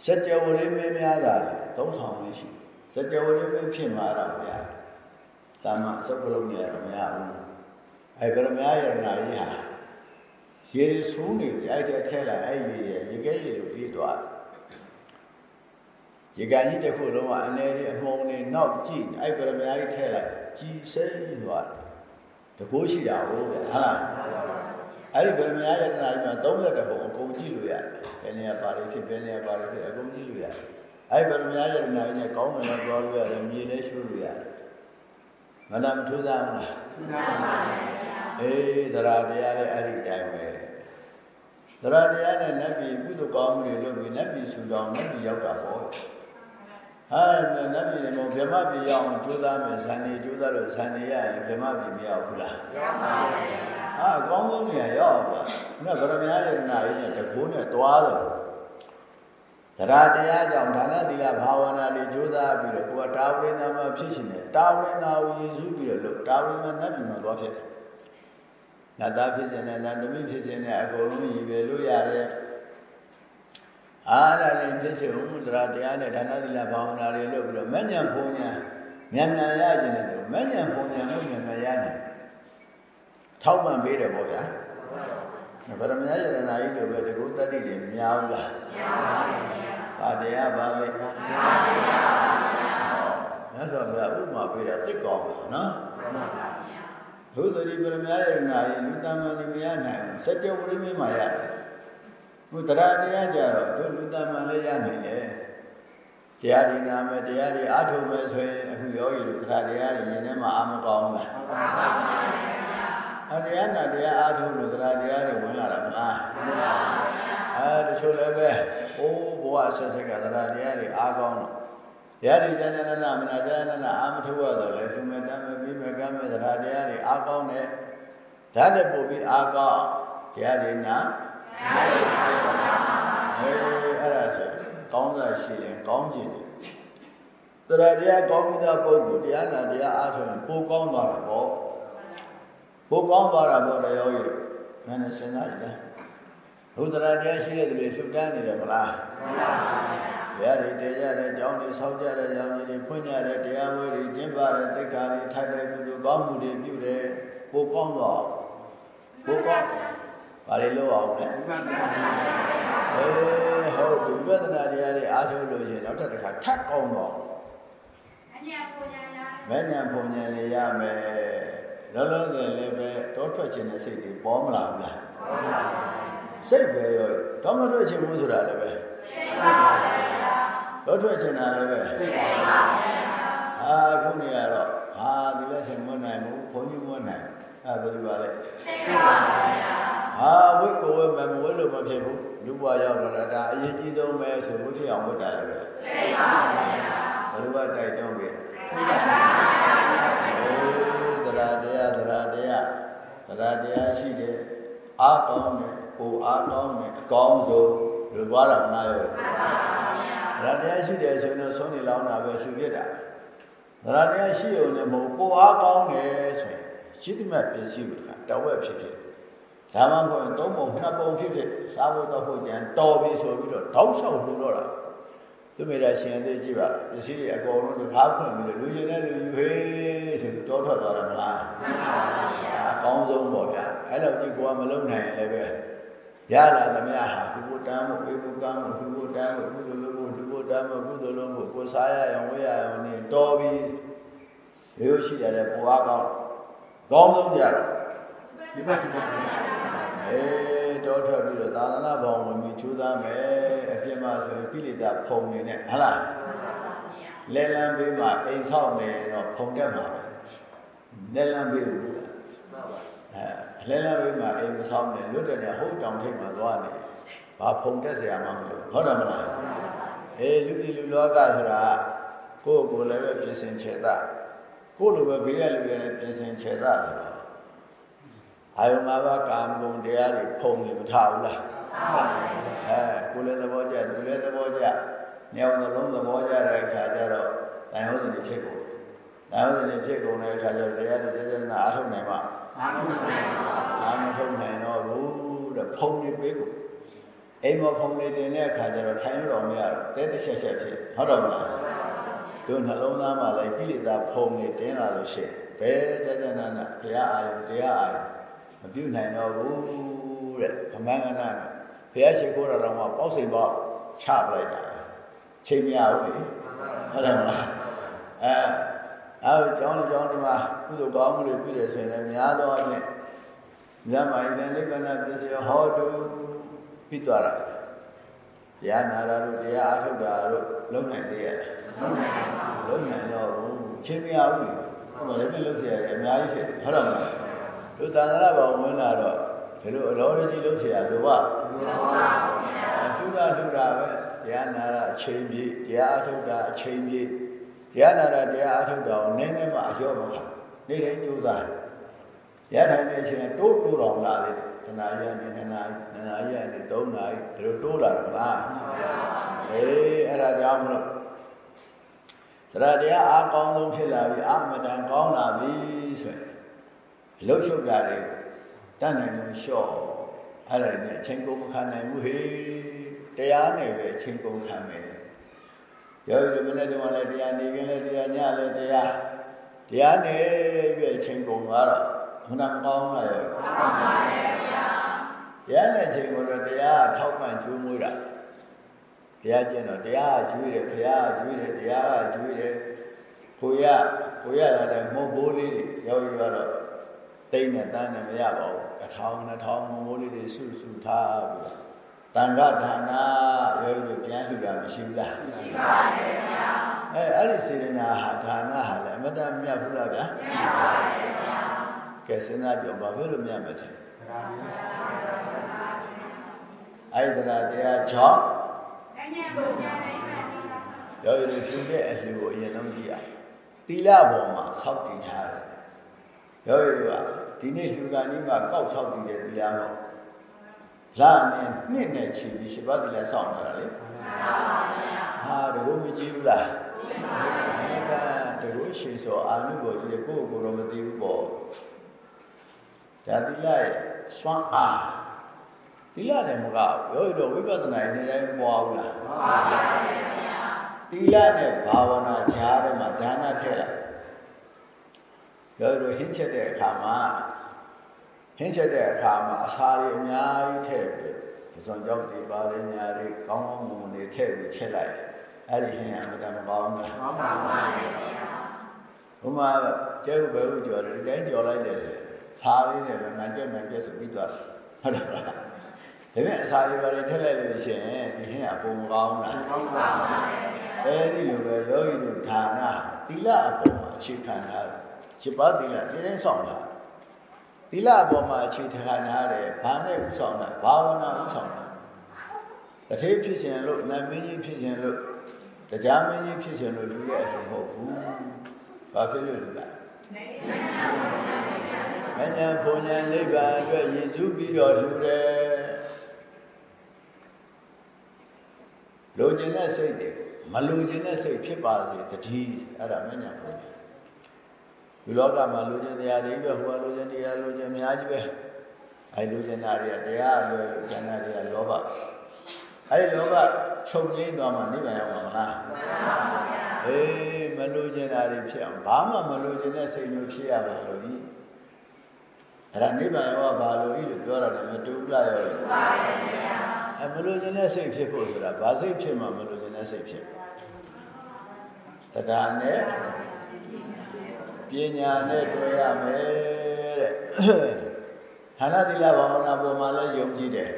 စัจ java လေးမင်းများတာလေသုံးဆောင်မရှိစัจ java လေးမင်းဖြစ်မှာတော့မရတာမအစုပ်ကလုံးနေရတော့မရဘူးအဲဗရမယယရနာကြီးဟာရေရဆူးနေပြီအဲ့တဲ့ထဲလာအဲ့ရေရရေကဲရေလို့အေးသွားရေကန်ကြီးတစ်ခုလုံးကအလဲလေးအမှုံလေးနောက်ကြည့်အဲ့ဗရမယကြီးထဲလိုက် ကြည်စိမ့်သွားတကိုးရှိတာဟုတ်ဗျဟာလားအဲ့ဒီဗရမယယတနာကြီးမှာ30ဘုံအကုန်ကြည့်လို့ရတယ်ဘယ်နေရာပါလိဖြစ်ဘယ်နေရာပါလိဖြစ်အကုန်ကြည့်လို့ရတယ်အဲ့ဗရမယယတနာကြီးနဲ့ကောင်းတယ်လို့ပြောလို့ရတယ်မြေလည်းရှုလို့ရတယ်မနာမထူးစားဘူးလားထူးစားပါဗျာအေးသရတရားလည်းအဲ့ဒီတိုင်းပဲသရတရားနဲ့နတ်ပြည်ကုသိုလ်ကောင်းမှုတွေလုပ်ပြီးနတ်ပြည်ဆူတောင်းနတ်ပြည်ရောက်တာပေါ့ ဟာနတ်ပြည်တွေမှာဗြဟ္မပြည်ရောက်အောင်ကြိုးစားမယ်ဇန်နေကြိုးစားလို့ဇန်နေရရင်ဗြဟ္မပြည်မရောက်ဘူးလားရောက်ပါဘူးဟာအကောင်းဆုံးနေရာရောက်ပါခုနဗရမယယရနာရေးနဲ့တကိုးနဲ့သွားတယ်တရားတရားကြောင့်ဒါနသီလဘာဝနာတွေကြိုးစားပြီးတော့ကိုယ်ကတာဝရိနာမှာဖြစ်ရှင်တယ်တာဝရိနာကိုရည်စုပြီးတော့လို့တာဝရိနာနတ်ပြည်မှာသွားဖြစ်တယ်။နတ်သားဖြစ်ခြင်းနဲ့နတ်သမီးဖြစ်ခြင်းနဲ့အကုန်လုံးရည်ပဲလို့ရတယ်။ အားလည်းဖြစ်ခြင်းဥဒရာတရားနဲ့ဒါနသီလဘာဝနာတွေလုပ်ပြီးတော့မဉ္ဇဉ်ဘုံညာမြန်မြန်ရခြင်းနဲ့မဉ္ဇဉ်ဘုံညာလို့မြန်မြန်ရနိုင်ထောက်ပံ့ပေးတယ်ပေါ့ဗျာ။ဗရမယယရနာကြီးတို့ပဲတကုတ္တိတွေများဘူးလားများပါဘူး။ဗာတရားပါလေ။များပါဗျာ။မြတ်စွာဘုရားဥပမာပေးတာသိကောင်းပါနော်။မှန်ပါဗျာ။ဘုဒ္ဓဒီပရမယယရနာကြီးလူတမန်ဒီမရနိုင်ဘူး။စัจ java ဝိမင်းမှာရတယ်။ ဘုတရားတရားကြတော့တို့လူတမန်လည်းရနိုင်တယ်။တရားဒီနာမယ်တရားတွေအားထုတ်မယ်ဆိုရင်အခုယောဂီတို့တရားတရားတွေရင်ထဲမှာအာမကောင်းဘူးလား။မှန်ပါပါအတရားနာတရားအားထုတ်လို့တရားတရားတွေဝင်လာတာမလားမှန်ပါဗျာအဲတချို့လည်းပဲအိုးဘဝဆက်ဆက်ကတရားတရားတွေအားကောင်းတော့တရားတွေကျမ်းကျမ်းနာမနာကျမ်းနာအာမထုတ်ရတော့လေသူမဲ့တမ်းမဲ့ပြီးမဲ့ကမ်းမဲ့တရားတရားတွေအားကောင်းတယ်ဓာတ်တဲ့ပို့ပြီးအားကောင်းတရားတွေနာတရားတွေ အားကောင်းပါဟေးအဲ့ဒါဆိုကောင်းစားရှိရင်ကောင်းခြင်းတရားတရားကောင်းမှုသောပုဂ္ဂိုလ်တရားနာတရားအားထုတ်ရင်ပိုကောင်းသွားတာပေါ့ပိုကောင်းသွားတာပေါ့လေယောဂီတို့နည်းနည်းစဉ်းစားကြည့်လားဘုဒ္ဓရာတရားရှိတဲ့သူတွေလှူဒန်းနေတယ်မလားမှန်ပါပါဘုရားတွေတည်ကြတယ်ကျောင်းတွေဆောက်ကြတယ်ကျောင်းကြီးတွေဖွင့်ကြတယ်တရားဝဲတွေကျင့်ပါတယ်သိက္ခာတွေထိုက်တယ်ပြုလို့ကောင်းမှုတွေပြုတယ်ပိုကောင်းတော့ဘုကော ဘာလေးလို့အောင်လဲအေးဟုတ်ပြီဝိပဿနာတရားတွေအားထုတ်လို့ရင်နောက်တစ်ခါထပ်အောင်တော့မညာပုံညာရမညာပုံညာလေးရမယ်လောလောဆယ်လည်းပဲတောထွက်ခြင်းတဲ့စိတ်တွေပေါ်မလာဘူးလားပေါ်လာပါဘူးစိတ်ပဲရောတော့မထွက်ခြင်းဘူးဆိုတာလည်းပဲစိတ်ပါပါတော့ထွက်ခြင်းတာလည်းပဲစိတ်ပါပါအာခုနေရတော့ဟာဒီလက်ရှင်မွတ်နိုင်ဘူးဘုန်းကြီးမွတ်နိုင်အဲဘယ်လိုပါလဲစိတ်ပါပါ ဟာဝိတ်ကိုဝဲမမဝဲလို့မဖြစ်ဘူးလူဘွားရောက်တော့ဒါအရေးကြီးဆုံးပဲဆိုဘုရားအောင်ဝတ်တာလည်းပဲစိတ်ပါပါဘယ်လိုကတိုက်တွန်းပြီစိတ်ပါပါအေးတရားတရားတရားတရားတရားရှိတယ်အားကောင်းတယ်ကိုအားကောင်းတယ်အကောင်းဆုံးလူဘွားတော်နာရောမှန်ပါပါတရားတရားရှိတယ်ဆိုရင်ဆုံးနေလောင်းတာပဲလှူပြတာတရားတရားရှိုံနဲ့မဟုတ်ကိုအားကောင်းတယ်ဆိုရင်ရှိသမျှပစ္စည်းကိုတဝက်ဖြစ်ဖြစ် ဒါမှမဟုတ်ရင်သုံးပုံနှစ်ပုံဖြစ်ဖြစ်စားဖို့တော့ဖို့ကြံတော်ပြီဆိုပြီးတော့တောက်လျှောက်လှူတော့တာသူမေတ္တာရှင်သေးကြည့်ပါလားပစ္စည်းတွေအကုန်လုံးတကားဖွင့်ပြီးတော့လူကျင်တဲ့လူယူဟေးဆိုပြီးတောထွက်သွားတယ်မလားမှန်ပါဗျာအကောင်းဆုံးပေါ့ဗျာအဲ့လိုကြည့်ကိုကမလုံနိုင်ရင်လည်းပဲရလာသမျှဟာလူဘုတန်းမှုပေဘုကမ်းမှုလူဘုတန်းမှုကုသိုလ်လုပ်မှုလူဘုတန်းမှုကုသိုလ်လုပ်မှုကိုစားရအောင်ဝေးရအောင်နေတော်ပြီရိုးရှိတယ်လေပူအားကောင်းကောင်းဆုံးကြတော့ ဒီဘက်ဒီဘက်အေးတောထွက်ပြီးတော့သာသနာဘောင်ဝင်ပြီးချူသားမယ်အပြစ်မှဆိုရင်ကိလေသာဖုံနေနဲ့ဟလားလဲလန်းပေးမှအိမ်ဆောက်နေတော့ဖုံတက်မှာလဲလန်းပေးဘူးအဲလဲလန်းပေးမှအိမ်မဆောက်နေလွတ်တဲ့ဟုတ်တောင်ထိပ်မှာသွားနေဘာဖုံတက်เสียမှမလို့ဟုတ်တယ်မလားအေးလူပြည်လူလောကဆိုတာကိုယ့်ကိုယ်လည်းပဲပြင်ဆင်ခြေတာကိုယ့်လိုပဲဘေးကလူတွေလည်းပြင်ဆင်ခြေတာဆိုတော့ အာယုံ၅ပါးကာမဂုဏ်တရားတွေဖုံနေမထားဘူးလားအဲကိုယ်လည်းသဘောကျသူလည်းသဘောကျညောင်နှလုံးသဘောကျတဲ့အခါကျတော့တိုင်ဟုတ်တယ်ဖြစ်ကုန်တိုင်ဟုတ်တယ်ဖြစ်ကုန်တဲ့အခါကျတော့တရားတွေစေစနာအားထုတ်နိုင်မှာအားထုတ်နိုင်ပါအားမထုတ်နိုင်တော့ဘူးတဲ့ဖုံနေပေးကုန်အိမ်မဖုံနေတင်တဲ့အခါကျတော့ထိုင်လို့တော့မရတော့တဲတချက်ချက်ဖြစ်ဟုတ်တော့မလားတို့နှလုံးသားမှာလည်းကိလေသာဖုံနေတင်းလာလို့ရှိရင်ဘယ်ကြကြနာနာဘုရားအာယုတရားအာယု မပြုတ်နိုင်တော့ဘူးတဲ့ဗမန်ကနာဘုရားရှိခိုးတော်တော်မှာပေါ့စိန်ပေါ့ချပလိုက်တာချိန်မရဘူးလေဟုတ်တယ်မလားအဲအဲကျောင်းကျောင်းဒီမှာကုသိုလ်ကောင်းမှုတွေပြုတယ်ဆိုရင်လည်းများသောအားဖြင့်မြတ်မာယိဗန္ဓိကနာပစ္စယဟောတုပြီးသွားတာတရားနာတာတို့တရားအားထုတ်တာတို့လုံနိုင်သေးရဲ့လုံနိုင်ပါဘူးလုံနိုင်တော့ဘူးချိန်မရဘူးလေဟိုလည်းမလုပ်เสียရတယ်အများကြီးဖြစ်ဟုတ်တယ်မလား တို့သာသနာ့ဘောင်ဝင်လာတော့ဒီလိုအလောကြီးလုပ်เสียလိုပါလိုပါဘူးဗျာလှူတာလှူတာပဲတရားနာတာအချိန်ပြည့်တရားအထုတ်တာအချိန်ပြည့်တရားနာတာတရားအထုတ်တာကိုနည်းနည်းမှအကျော်မခနေ့တိုင်းကြိုးစားရထိုင်တဲ့အချိန်တိုးတိုးတော်လာတယ်တနာရနေနနာနနာရနေ၃နာရီဒီလိုတိုးလာတယ်မလားအေးအဲ့ဒါကြောင့်မလို့သရတရားအားကောင်းဆုံးဖြစ်လာပြီအာမတန်ကောင်းလာပြီဆိုရင် လှုပ်ရှုပ်တာတွေတတ်နိုင်လို့လျှော့အဲ့ဒါနဲ့အချိန်ကုန်မခံနိုင်ဘူးဟေးတရားနဲ့ပဲအချိန်ကုန်ခံမယ်ရောဒီမနေ့တုန်းကလည်းတရားနေခင်လည်းတရားညလည်းတရားတရားနဲ့ပြည့်အချိန်ကုန်သွားတော့ဘုရားကောင်းလာရောမှန်ပါပါဗျာတရားနဲ့အချိန်ကုန်တော့တရားထောက်ပံ့ကျွေးမွေးတာတရားကျင့်တော့တရားကျွေးတယ်ဘုရားကျွေးတယ်တရားကျွေးတယ်ကိုရကိုရလာတဲ့မုတ်ဘိုးလေးတွေရောက်ရတော့ တိတ်နဲ့တန်းနဲ့မရပါဘူးအထောင်နှစ်ထောင်မုတ်ဘိုးလေးတွေစုစုထားပြီးတော့တန်ခဒါနာရောရပြန်လှူတာမရှိဘူးလားရှိပါတယ်ဗျာအဲအဲ့ဒီစေရနာဟာဒါနာဟာလည်းအမတန်မြတ်ဘူးလားဗျာမြတ်ပါတယ်ဗျာကဲစဉ်းစားကြဘာဖြစ်လို့မြတ်မထင်အဲ့ဒီတရားတရားကြောင့်ရောရဖြူတဲ့အလှူကိုအရင်ဆုံးကြည့်အောင်သီလပေါ်မှာဆောက်တည်ထားတယ် ရောရကဒီနေ့လှူကနီးမှာကောက်ဆောက်တည်တဲ့သီလမှာလာနဲ့နှစ်နဲ့ချီပြီးရှစ်ပါးသီလဆောက်နေတာလေမှန်ပါဗျာဟာတကူမကြည့်ဘူးလားကြည့်ပါဗျာတကူရှင်စောအာနုဘောကြီးကိုယ့်ကိုယ်တော့မသိဘူးပေါ့ဒါသီလရဲ့စွမ်းအားသီလနဲ့မကဘူးရောတော့ဝိပဿနာရဲ့နေတိုင်းပွားဘူးလားမှန်ပါဗျာသီလနဲ့ဘာဝနာဈာထဲမှာဒါနထည့်လိုက် ရောတော့ဟင်းချက်တဲ့အခါမှာဟင်းချက်တဲ့အခါမှာအစာတွေအများကြီးထည့်ပြီးပဇွန်ကြောက်တွေပါလေညာတွေကောင်းကောင်းမွန်မွန်တွေထည့်ပြီးချက်လိုက်အဲ့ဒီဟင်းအမတန်မကောင်းဘူးကောင်းပါပါဘုမကျဲဥဘဲဥကြော်တယ်ဒီတိုင်းကြော်လိုက်တယ်စားလေးနဲ့ပဲငါကြက်ငါကြက်ဆိုပြီးသွားဟုတ်တယ်လားဒါပေမဲ့အစာတွေပါလေထည့်လိုက်လို့ရှိရင်ဒီဟင်းအပုံမကောင်းလားကောင်းပါပါအဲဒီလိုပဲယောဂီတို့ဌာနသီလအပေါ်မှာအခြေခံထားတယ် ခြေပါသီလဒီတိုင်းဆောင်တာသီလအပေါ်မှာအခြေခံထားတယ်ဘာနဲ့ဥဆောင်တာဘာဝနာဥဆောင်တာတထေးဖြစ်ခြင်းလို့နတ်မင်းကြီးဖြစ်ခြင်းလို့တရားမင်းကြီးဖြစ်ခြင်းလို့လူရဲ့အလိုမဟုတ်ဘူးဘာဖြစ်လို့လူလားမဉ္ဇဉ်ဘုံဉ္ဇဉ်နိဗ္ဗာန်အတွက်ရည်စူးပြီးတော့လူတယ်လိုချင်တဲ့စိတ်တွေမလိုချင်တဲ့စိတ်ဖြစ်ပါစေတတိအဲ့ဒါမဉ္ဇဉ်ဘုံဉ္ဇဉ် ဒီလောကမှာလိုချင်တရားတွေပဲဟိုကလိုချင်တရားလိုချင်အများကြီးပဲအဲလိုချင်တာတွေကတရားလိုချင်တာတွေကလောဘအဲလောဘချုပ်ငိမ့်သွားမှနိဗ္ဗာန်ရောက်မှာမလားမှန်ပါဗျာအေးမလိုချင်တာတွေဖြစ်အောင်ဘာမှမလိုချင်တဲ့စိတ်မျိုးဖြစ်ရပါလို့ဒီအဲ့ဒါနိဗ္ဗာန်ရောက်ပါလို့ဤလို့ပြောတာလည်းမတူဘူးလားရောမှန်ပါဗျာအဲမလိုချင်တဲ့စိတ်ဖြစ်ဖို့ဆိုတာဘာစိတ်ဖြစ်မှမလိုချင်တဲ့စိတ်ဖြစ်တရားနဲ့ ပညာနဲ့တွေ့ရမယ်တဲ့ဌာနသီလဘာဝနာပေါ်မှာလည်းယုံကြည်တယ်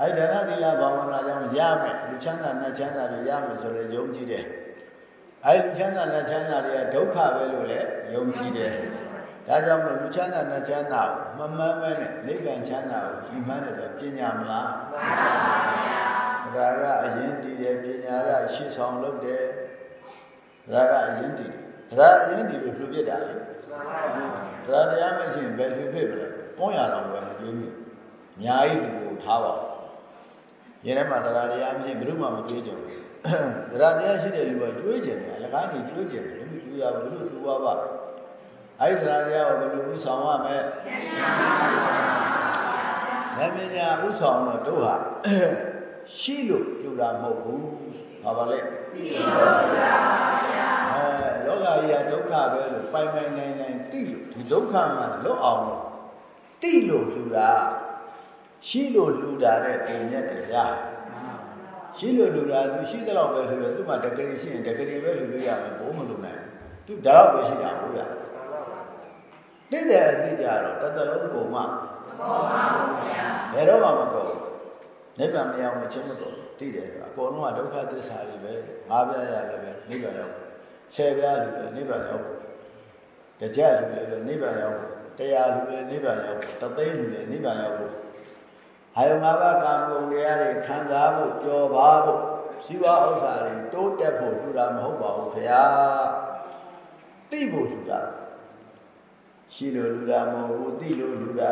အဲဒီဌာနသီလဘာဝနာကြောင့်ရမယ်လူချမ်းသာနဲ့ချမ်းသာတွေရမယ်ဆိုလည်းယုံကြည်တယ်အဲဒီလူချမ်းသာနဲ့ချမ်းသာတွေကဒုက္ခပဲလို့လည်းယုံကြည်တယ်ဒါကြောင့်မလို့လူချမ်းသာနဲ့ချမ်းသာကိုမမှန်မဲနဲ့နိဗ္ဗာန်ချမ်းသာကိုဒီမှန်းတယ်ပညာမလားမှန်ပါဗျာဒါကအရင်တည်တယ်ပညာကရှေ့ဆောင်လုပ်တယ်ဒါကအရင်တည်တယ် တရားအရင်ဒီလိုလှူပြစ်တာလေတရားတရားမရှိရင်ဘယ်လှူပြစ်မလဲပေါင်းရအောင်ပဲမကြွေးမြအများကြီးလူကိုထားပါရင်ထဲမှာတရားတရားမရှိဘယ်သူမှမကြွေးကြဘူးတရားတရားရှိတဲ့လူကကြွေးကြတယ်အလကားကြီးကြွေးကြတယ်လူကြွေးရဘူးလူလှူပါပါအဲ့ဒီတရားတရားကိုဘယ်လိုဥဆောင်ရမလဲဉာဏ်ပညာဥဆောင်တော့တို့ဟာရှိလို့လှူတာမဟုတ်ဘူးဘာပါလဲသိလို့လှူတာလောက ကြီးကဒုက္ခပဲလို့ပိုင်ပိုင်နိုင်နိုင်သိလို့ဒီဒုက္ခမှာလွတ်အောင်လို့သိလို့လှူတာရှိလို့လှူတာတဲ့ပုံမြတ်တရားရှိလို့လှူတာသူရှိတဲ့လောက်ပဲလှူတယ်သူ့မှာတကယ်ရှိရင်တကယ်ပဲလှူလို့ရမယ်ဘိုးမလှူနိုင်သူဒါတော့ပဲရှိတာဟုတ်ရသိတယ်သိကြတော့တသက်လုံးကုန်မှမကုန်ပါဘူးဗျာဘယ်တော့မှမကုန်နိဗ္ဗာန်မရောက်မချင်းမကုန်သိတယ်အကုန်လုံးကဒုက္ခသစ္စာတွေပဲငါးပြရလည်းပဲနိဗ္ဗာန်ရောက် ဆယ်ပြားလူလည်းနိဗ္ဗာန်ရောက်တကြလူလည်းနိဗ္ဗာန်ရောက်တရားလူလည်းနိဗ္ဗာန်ရောက်တသိန်းလူလည်းနိဗ္ဗာန်ရောက်အာယုံ၅ပါးကာမဂုဏ်တရားတွေခံစားဖို့ကြော်ပါဖို့ဇီဝဥစ္စာတွေတိုးတက်ဖို့လှူတာမဟုတ်ပါဘူးခင်ဗျာသိဖို့လှူတာရှိလို့လှူတာမဟုတ်ဘူးသိလို့လှူတာ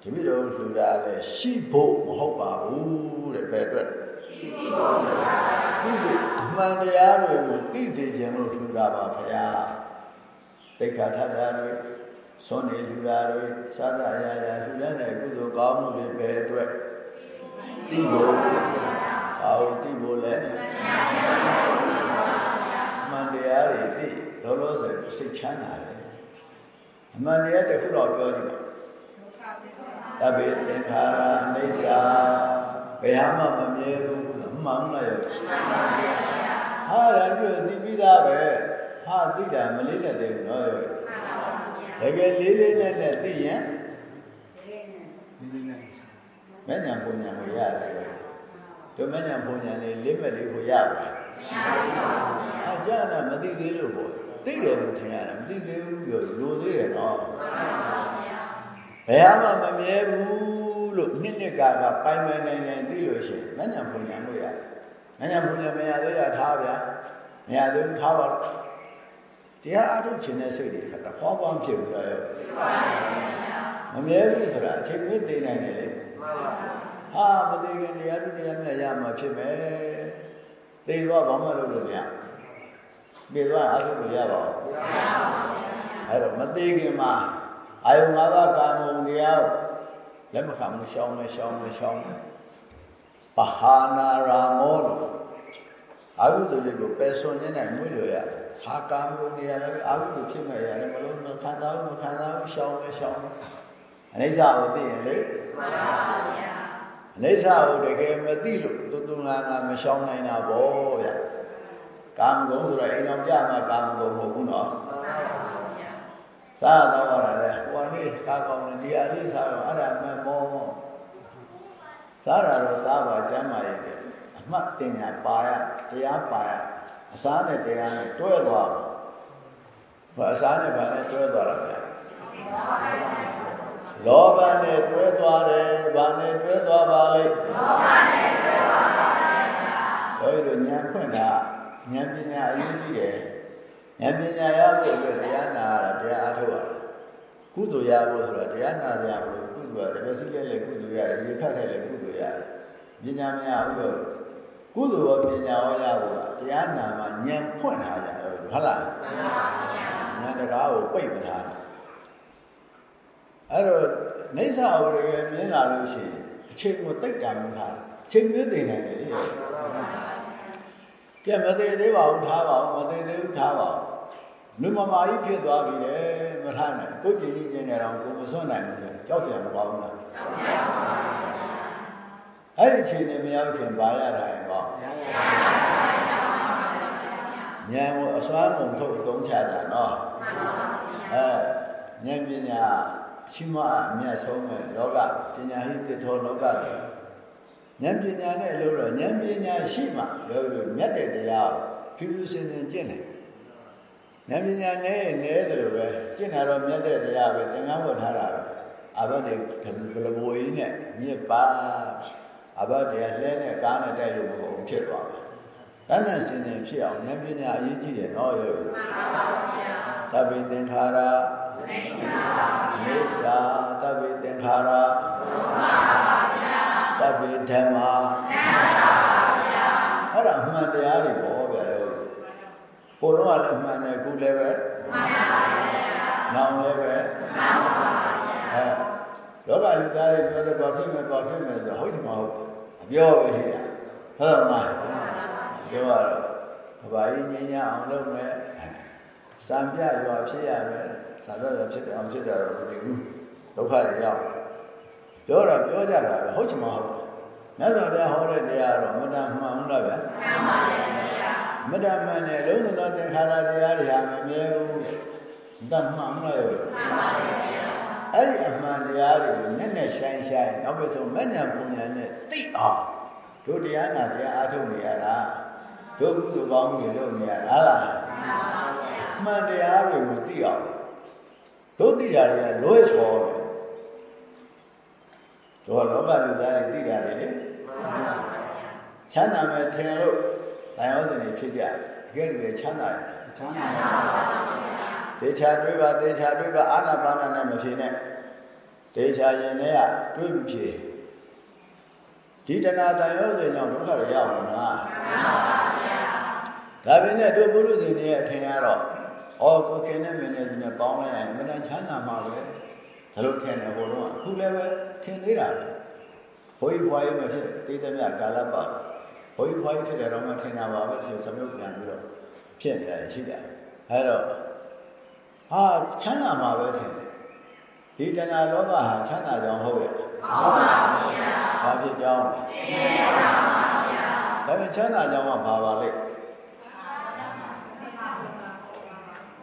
ဒီမိတော်လှူတာလည်းရှိဖို့မဟုတ်ပါဘူးတဲ့ဘယ်အတွက်ရှိဖို့လှူတာသိလို့အ မှန်တရားတွေကိုသိစေခြင်းလို့လှူတာပါဗျာတိတ်ခါထတာတွေစွန့်နေလှူတာတွေသာသအရာရာလှူတဲ့ကုသိုလ်ကောင်းမှုတွေပဲအတွက်သိဖို့အာဟုသိဖို့လဲအမှန်တရားတွေသိလောလောဆယ်စိတ်ချမ်းသာတယ်အမှန်တရားတစ်ခုတော့ပြောကြည့်ပါတဗေသင်္ခါရအိဋ္ဌာဘယ်မှမမြဲဘူးမှန်လားရော ဟာဒါတွေ့သိပြီးသားပဲဟာသိတာမလေးနဲ့သိဘူးနော်ရောတကယ်လေးလေးနဲ့နဲ့သိရင်မညာပုံညာကိုရတယ်တို့မညာပုံညာလေးလေးမဲ့လေးကိုရပါမရပါဘူးအကြတာမသိသေးလို့ပေါ့သိတယ်လို့ထင်ရတယ်မသိသေးဘူးပြောလိုသေးတယ်နော်ဘယ်မှမမြဲဘူးလို့နှစ်နှစ်ကာကပိုင်ပိုင်နိုင်နိုင်သိလို့ရှိရင်မညာပုံညာလို့ရတယ် မညာဘုညာမရသေးတာထားဗျာမရသေးဘူးထားပါတော့တရားအထုတ်ခြင်းတဲ့စိတ်တွေကတခေါပေါင်းဖြစ်ဘူးလားရောမမြဲဘူးဆိုတာအချိန်မင်းသိနိုင်တယ်လေဟာမသိခင်တရားသူတရားမြတ်ရမှာဖြစ်မယ်သိတော့ဘာမှလုပ်လို့မရပြေတော့အထုတ်လို့ရပါဘူးအဲ့တော့မသိခင်မှာအာယုံ၅ပါးကာမုံတရားလက်မခံမရှောင်းမရှောင်းမရှောင်း ပဟာနာရာမောလို့အာဟုတုတွေကိုပယ်ဆွန်ခြင်းနဲ့မွေးလို့ရဟာကာမဂုဏ်တွေရတယ်အာဟုတုဖြစ်မဲ့ရတယ်မလို့မခံစားဘူးမခံစားဘူးရှောင်းပဲရှောင်းအဲအနိစ္စကိုသိရင်လေမှန်ပါဗျာအနိစ္စကိုတကယ်မသိလို့တူတူငါငါမရှောင်နိုင်တာဗောဗျာကာမဂုဏ်ဆိုတော့အိမ်တော်ပြမှာကာမဂုဏ်မဟုတ်ဘူးနော်မှန်ပါဗျာစားတော့ရတာလေဟိုနေ့စားကောင်းတယ်ဒီအလေးစားတော့အဲ့ဒါမှန်မော စားတာတော့စားပါကျမ်းမာရဲ့ပဲအမှတ်တင်ညာပါရတရားပါရအစားနဲ့တရားနဲ့တွဲသွားပါဘာအစားနဲ့ဘာနဲ့တွဲသွားတာဗျာလောဘနဲ့တွဲသွားတယ်ဘာနဲ့တွဲသွားပါလိမ့်လောဘနဲ့တွဲသွားပါလိမ့်ဗျာဘယ်လိုဉာဏ်ဖွင့်တာဉာဏ်ပညာအရေးကြီးတယ်ဉာဏ်ပညာရဖို့အတွက်တရားနာရတာတရားအားထုတ်ရတာကုသိုလ်ရဖို့ဆိုတာတရားနာရဖို့ကုသို လ်ရတယ်ဘယ်စိလဲလေကုသိုလ်ရတယ်ရေခတ်တယ်လေကုသိုလ်ရတယ်ပညာမရဘူးကုသိုလ်ရောပညာရောရဖို့တရားနာမှာဉာဏ်ဖွင့်ထားကြတယ်ဟုတ်လားမှန်ပါဗျာဉာဏ်တရားကိုပိတ်မထားဘူးအဲ့တော့နေစာအဝရကမြင်လာလို့ရှိရင်အချိန်ကိုတိတ်တာမထားအချိန်မျိုးသိနိုင်တယ်လေကဲမသေးသေးပါဘူးထားပါဦးမသေးသေးဘူးထားပါဦး လူမမာကြီးဖြစ်သွားပြီလေမထားနဲ့ကိုကြည်ကြီးကျင်နေတော့ကိုမစွန့်နိုင်ဘူးဆိုကြောက်စရာမကောင်းဘူးလားကြောက်စရာပါဘူးအဲ့ဒီအချိန်နဲ့မရောက်ခင်ပါရတာရင်တော့ဉာဏ်ကိုအစွမ်းကုန်ထုတ်အသုံးချတာနော်မှန်ပါဘူးအဲဉာဏ်ပညာရှိမအမြတ်ဆုံးပဲလောကပညာဟိတ္ထောလောကတဲ့ဉာဏ်ပညာနဲ့လို့တော့ဉာဏ်ပညာရှိမှရောလို့မြတ်တဲ့တရားကိုပြုစင်စင်ကျင့်တယ် ဉာဏ်ပညာနဲ့နဲတယ်လို့ပဲကျင့်တာတော့မြတ်တဲ့တရားပဲသင်္ကန်းဝတ်ထားတာပဲအဘတ်တွေဘလဘိုးကြီးနဲ့မြစ်ပါအဘတ်တွေလှဲနဲ့ကားနဲ့တိုက်လို့မဟုတ်ဘူးဖြစ်သွားတယ်တဏ္ဍစင်နေဖြစ်အောင်ဉာဏ်ပညာအရေးကြီးတယ်နော်ရောမှန်ပါပါဘုရားသဗ္ဗေသင်္ခါရအိစ္စာတဗ္ဗေသင်္ခါရတဗ္ဗေဓမ္မာအဲ့ဒါမှန်တရားတွေပေါ့ဗျာရောပို တော့လည်းမှန်တယ်ခုလည်းပဲမှန်ပါဗျာနောင်လည်းပဲမှန်ပါဗျာအဲလောကလူသားတွေပြောတယ်ဘာဖြစ်မယ်ဘာဖြစ်မယ်ဆိုတော့ဟုတ်ချင်မဟုတ်အပြောပဲရှိတာဟုတ်တယ်မလားပြောရတော့ဘာကြီးငြိမ်းချမ်းအောင်လုပ်မယ်စံပြရွာဖြစ်ရမယ်ဇာတော့ဖြစ်တယ်အောင်ဖြစ်တယ်တော့မသိဘူးဒုက္ခတွေရောက်ပြောတာပြောကြတာပဲဟုတ်ချင်မဟုတ်မြတ်စွာဘုရားဟောတဲ့တရားတော့မတန်မှန်ဘူးလားဗျမှန်ပါဗျာ မတန်မှန်တယ်လုံးစုံသောသင်္ခါရတရားတွေဟာမမြဲဘူးမတန်မှန်ဘူးလားရောမှန်ပါဗျာအဲ့ဒီအမှန်တရားတွေကိုနဲ့နဲ့ဆိုင်ဆိုင်နောက်ပြီးဆုံးမဉ္ဇဉ်ပုံညာနဲ့သိအောင်တို့တရားနာတရားအားထုတ်နေရတာတို့ကုသိုလ်ကောင်းမှုတွေလုပ်နေရတာလားမှန်ပါဗျာမှန်တရားတွေကိုသိအောင်တို့သိတာတွေကလွဲချောပဲတို့လောကလူသားတွေသိတာတွေလေချမ်းသာမယ်ထင်လို့ တရားဥဒ္ဒေဖြစ်ကြတကယ်လို့ချမ်းသာတယ်ချမ်းသာပါသေချာတွေးပါသေချာတွေးပါအာနာပါနာနဲ့မဖြစ်နဲ့သေချာရင်လည်းတွေးပြီးဖြစ်ဒီတဏှာတရားဥဒ္ဒေကြောင့်ဒုက္ခတွေရောက်လာတာမှန်ပါဗျာဒါပေမဲ့တို့ပုရုဇဉ်တွေရဲ့အထင်ကတော့ဩကိုခင်နဲ့မင်းနဲ့ဒီနဲ့ပေါင်းလိုက်ရင်မတန်ချမ်းသာမှာပဲဒါလို့ထင်တယ်ဘုံတော့အခုလည်းပဲထင်သေးတာပဲဘိုးကြီးဘွားကြီးမဖြစ်တေးသမျှကာလပတ် ဘိုးကြီးဘွားကြီးဖြစ်တယ်တော့မှထင်တာပါပဲဒီစမြုပ်ပြန်ပြီးတော့ဖြစ်နေတယ်ရှိတယ်အဲတော့ဟာချမ်းသာမှာပဲထင်တယ်ဒီတဏှာလောဘဟာချမ်းသာကြောင်ဟုတ်ရဲ့ဟုတ်ပါဗျာဘာဖြစ်ကြောင်းလဲရှင်းပါပါဗျာဒါပေမဲ့ချမ်းသာကြောင်ကဘာပါလဲ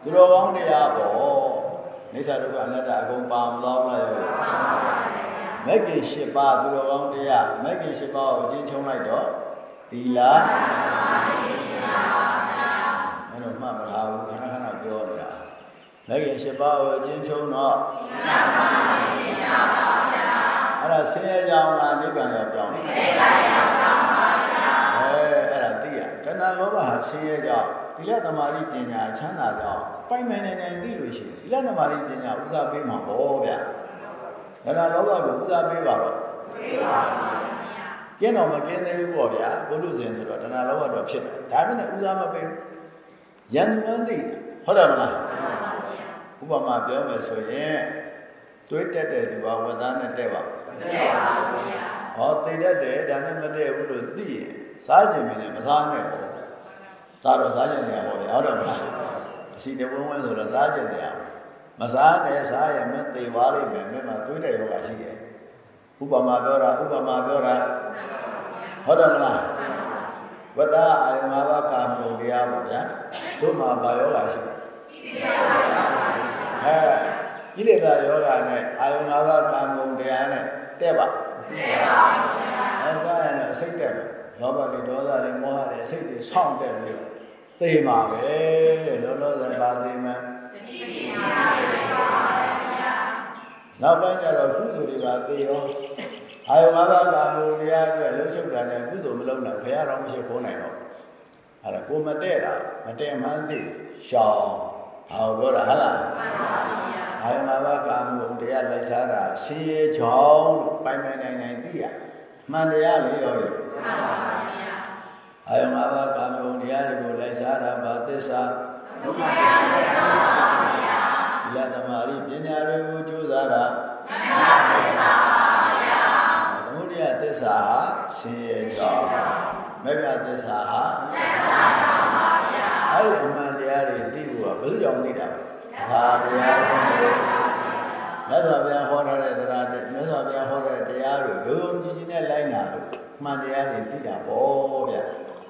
သူတော်ကောင်းတရားပေါ့နေစာဒုက္ခအနတ္တအကုန်ပါမလို့လားရောမဂ္ဂင်၈ပါးသူတော်ကောင်းတရားမဂ္ဂင်၈ပါးကိုအချင်းချုံလိုက်တော့ သီလအဲ့တော့မှတ်မလားဘူးခဏခဏပြောနေတာမဂ္ဂင်၈ပါးကိုအချင်းချုံတော့သီလပါတိပါပါဗျာအဲ့ဒါဆင်းရဲကြောင်းလားနိဗ္ဗာန်ရောက်ကြောင်းနိဗ္ဗာန်ရောက်ကြောင်းပါဗျာအဲအဲ့ဒါသိရတဏှာလောဘဟာဆင်းရဲကြောင်းသီလသမာဓိပညာချမ်းသာကြောင်းပိုင်ပိုင်နိုင်နိုင်သိလို့ရှိရင်သီလသမာဓိပညာဥစားပေးမှာပေါ့ဗျာဒါကလောဘကိုဥစားပေးပါတော့ပေးပါပါ ကျင်းတော်မကျင်းသေးဘူးပေါ့ဗျာဘုလူဇဉ်ဆိုတော့တဏှာလောဘတော့ဖြစ်တယ်ဒါပေမဲ့ဥစားမပေးဘူးယန္တမသိဟုတ်တယ်မလားဥပမာပြောမယ်ဆိုရင်တွေးတက်တဲ့သူကဝတ်သားနဲ့တက်ပါမတက်ပါဘူးဗျာဟောသိတတ်တယ်ဒါနဲ့မတက်ဘူးလို့သိရင်စားခြင်းမင်းနဲ့မစားနဲ့ပေါ့စားတော့စားခြင်းနေရပါဗျာဟုတ်တယ်မလားအစီတဝန်းဝန်းဆိုတော့စားခြင်းတရားမစားနဲ့စားရမယ်သေသွားလိမ့်မယ်မင်းမှာတွေးတဲ့ယောဂရှိတယ် ဥပမာပြောတာဥပမာပြောတာဟုတ်တယ်မလားဝတ္တအာယမဘာကာမုံတရားပေါ့ဗျာတို့မှာဘာယောဂရှိလဲအဲကိလေသာယောဂနဲ့အာယမဘာကာမုံတရားနဲ့တဲ့ပါတဲ့ပါအဲဒါရနဲ့စိတ်တက်တယ်လောဘတွေဒေါသတွေမောဟတွေစိတ်တွေဆောင်းတက်ပြီးတော့သိမှာပဲတဲ့လောလောဆယ်ပါသိမှန်း နောက်ပိုင်းကျတော့ကုသိုလ်တွေကသေရောအာယုံငါးပါးကာမုတရားအတွက်လှုပ်ရှုပ်တာနဲ့ကုသိုလ်မလုပ်နိုင်ဘုရားတော်မရှိခိုးနိုင်တော့အဲ့ဒါကိုမတဲ့တာမတဲ့မှန်းသိရှောင်းဟောပြောတာဟုတ်လားမှန်ပါဗျာအာယုံငါးပါးကာမုတရားလိုက်စားတာရှင်းရဲကြောင်းပိုင်ပိုင်နိုင်နိုင်သိရမှန်တရားလေရောမှန်ပါဗျာအာယုံငါးပါးကာမုတရားတွေကိုလိုက်စားတာဘာသစ္စာဒုက္ခသစ္စာ ပါဗျာဒီလသမารိပညာတွေကိုကျိုးစားတာမှန်ပါသစ္စာပါဗျာသမုဒယသစ္စာဟာရှင်ရဲ့ကြောင့်မေဃသစ္စာဟာသစ္စာပါဗျာအဲ့ဒီအမှန်တရားတွေသိဖို့ကဘယ်လိုကြောင့်သိတာလဲဘာတရားဆုံးလို့မြတ်စွာဘုရားဟောထားတဲ့တရားတွေမြတ်စွာဘုရားဟောတဲ့တရားတွေယုံယုံကြည်ကြည်နဲ့လိုက်နာလို့မှန်တရားတွေသိတာပေါ့ဗျာ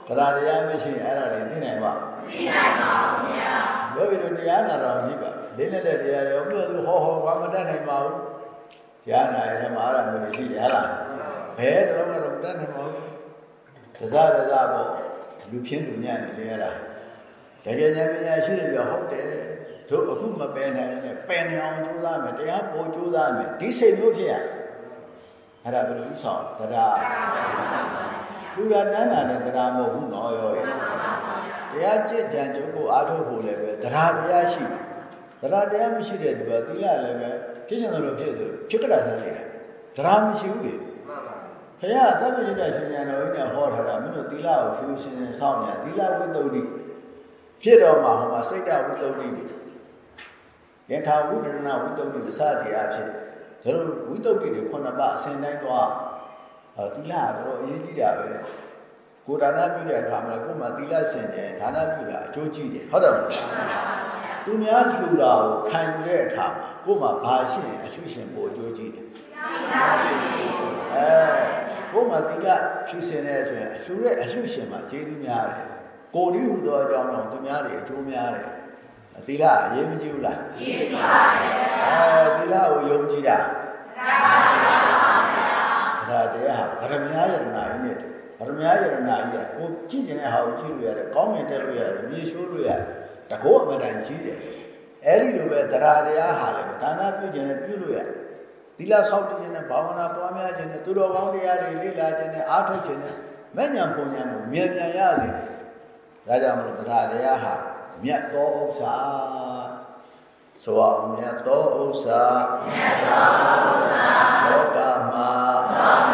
တရားတရားမရှိရင်အဲ့ဒါတွေသိနိုင်ပါမသိနိုင်ပါဘူးဗျာဘ ယ်လိုတရားနာတော်ကြည့်ပါလေးနဲ့တဲ့တရားတွေဘယ်လိုဟောဟောဘာမတတ်နိုင်ပါဘူးတရားနာရမှာအဲ့ဒါမျိုးရှိတယ်ဟလားဘယ်တော့မှတော့တတ်နိုင်ပါဘူးတစားတစားပေါ့လူဖြင်းလူညံ့နေလေရတာတကယ်ဉာဏ်ပညာရှိတယ်ပြောဟုတ်တယ်တို့အခုမပယ်နိုင်နဲ့ပယ်နေအောင်ကြိုးစားမယ်တရားပေါ်ကြိုးစားမယ်ဒီစိတ်မျိုးဖြစ်ရအဲ့ဒါဘယ်လိုဆောင်တရားလူရတန်းတာနဲ့တရားမဟုတ်ဘူးနော်ရောရဲ့ တရားကြစ်ကြံကြုတ်ကိုအားထုတ်ဖို့လည်းပဲတရားတရားရှိတယ်တရားတရားမရှိတဲ့သူကသီလလည်းပဲဖြစ်ချင်တယ်လို့ဖြစ်ဆိုဖြစ်ကြတာဆန်းနေတာတရားမရှိဘူးလေဘုရားတပည့်ရတဲ့ရှင်ဉာဏ်တော်ကြီးနဲ့ဟောထားတာမင်းတို့သီလကိုဖြူရှင်ရှင်စောင့်ညာသီလဝိတ္တုဒ္ဓိဖြစ်တော့မှဟောမှာစိတ်တဝိတ္တုဒ္ဓိယထာဝိဒရဏဝိတ္တုဒ္ဓိစသည်အဖြစ်ဒါလိုဝိတ္တုဒ္ဓိတွေခုနှစ်ပါးအစဉ်တိုင်းသွားအဲသီလကတော့အရေးကြီးတာပဲ ကိုဒါနပြုတဲ့အခါမှာကိုယ်မှသီလဆင်တယ်ဒါနပြုတာအကျိုးကြီးတယ်ဟုတ်တယ်မလားသူများလှူတာကိုခံယူတဲ့အခါမှာကိုယ်မှဘာရှိရင်အလှူရှင်ပို့အကျိုးကြီးတယ်အဲကိုယ်မှသီလဖြူစင်နေဆိုရင်အလှူတဲ့အလှူရှင်မှာကျေးဇူးများတယ်ကိုယ်ဒီဟူသောအကြောင်းကြောင့်သူများတွေအကျိုးများတယ်သီလအရေးမကြီးဘူးလားအရေးကြီးပါတယ်အဲသီလကိုယုံကြည်တာဒါတရားဟာဗရမ ्या ယရနာကြီးနဲ့ ဗရမ ्या ယရနာကြီးကကိုကြည့်ကျင်တဲ့ဟာကိုကြည့်လို့ရတယ်ကောင်းမြင်တက်လို့ရတယ်မြေရှိုးလို့ရတယ်တကောအမတန်ကြီးတယ်အဲ့ဒီလိုပဲတရားတရားဟာလည်းဒါနပြုကျင်လည်းပြုလို့ရတယ်သီလဆောက်တည်ခြင်းနဲ့ဘာဝနာပွားများခြင်းနဲ့သူတော်ကောင်းတရားတွေလေ့လာခြင်းနဲ့အားထုတ်ခြင်းနဲ့မဲ့ညာပုံညာကိုမြင်မြန်ရစေဒါကြောင့်မလို့တရားတရားဟာမြတ်သောဥစ္စာဆိုအောင်မြတ်သောဥစ္စာမြတ်သောဥစ္စာလောကမှာလောကမှာ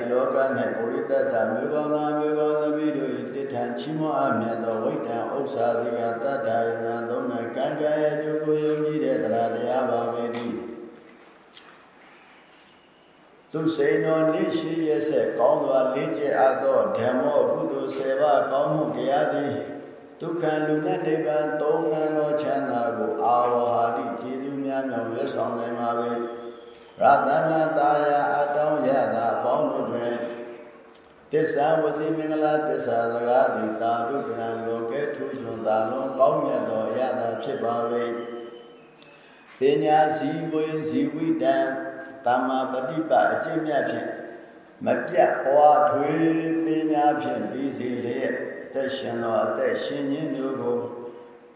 ဤလောက၌ပုရိတတ္တမြေကောင်းသားမြေကောင်းသမီးတို့၏တိထံချီးမွမ်းအပ်မြတ်သောဝိတ္တံဥစ္စာတိကတတ္ထာယနာသုံး၌ကံကံရဲ့ကျိုးကိုယုံကြည်တဲ့တရားတရားပါပဲသည်သူစိန်တော်နေ့ရှိရဆက်ကောင်းစွာလေ့ကျင့်အပ်သောဓမ္မောကုသိုလ်၁၀ပါးကောင်းမှုတရားသည်ဒုက္ခလူနဲ့နိဗ္ဗာန်သုံးနံသောချမ်းသာကိုအာဝဟာတိကျေးဇူးများမြောက်ရွတ်ဆောင်နိုင်ပါ၏ ရတနာတာယာအတောင်းရတာပေါင်းတို့တွင်တစ္ဆာဝတိမင်္ဂလာတစ္ဆာစကားသည်တာဒုက္ခရံလောကဲထူးချွန်သာလွန်ကောင်းမြတ်သောရတာဖြစ်ပါ၏ပညာစီဝေဇီဝိတံတမ္မာပฏิပတ်အကျင့်မြတ်ဖြင့်မပြတ်ပွားထွေပညာဖြင့်ပြီးစီလျက်အသက်ရှင်သောအသက်ရှင်ခြင်းမျိုးကို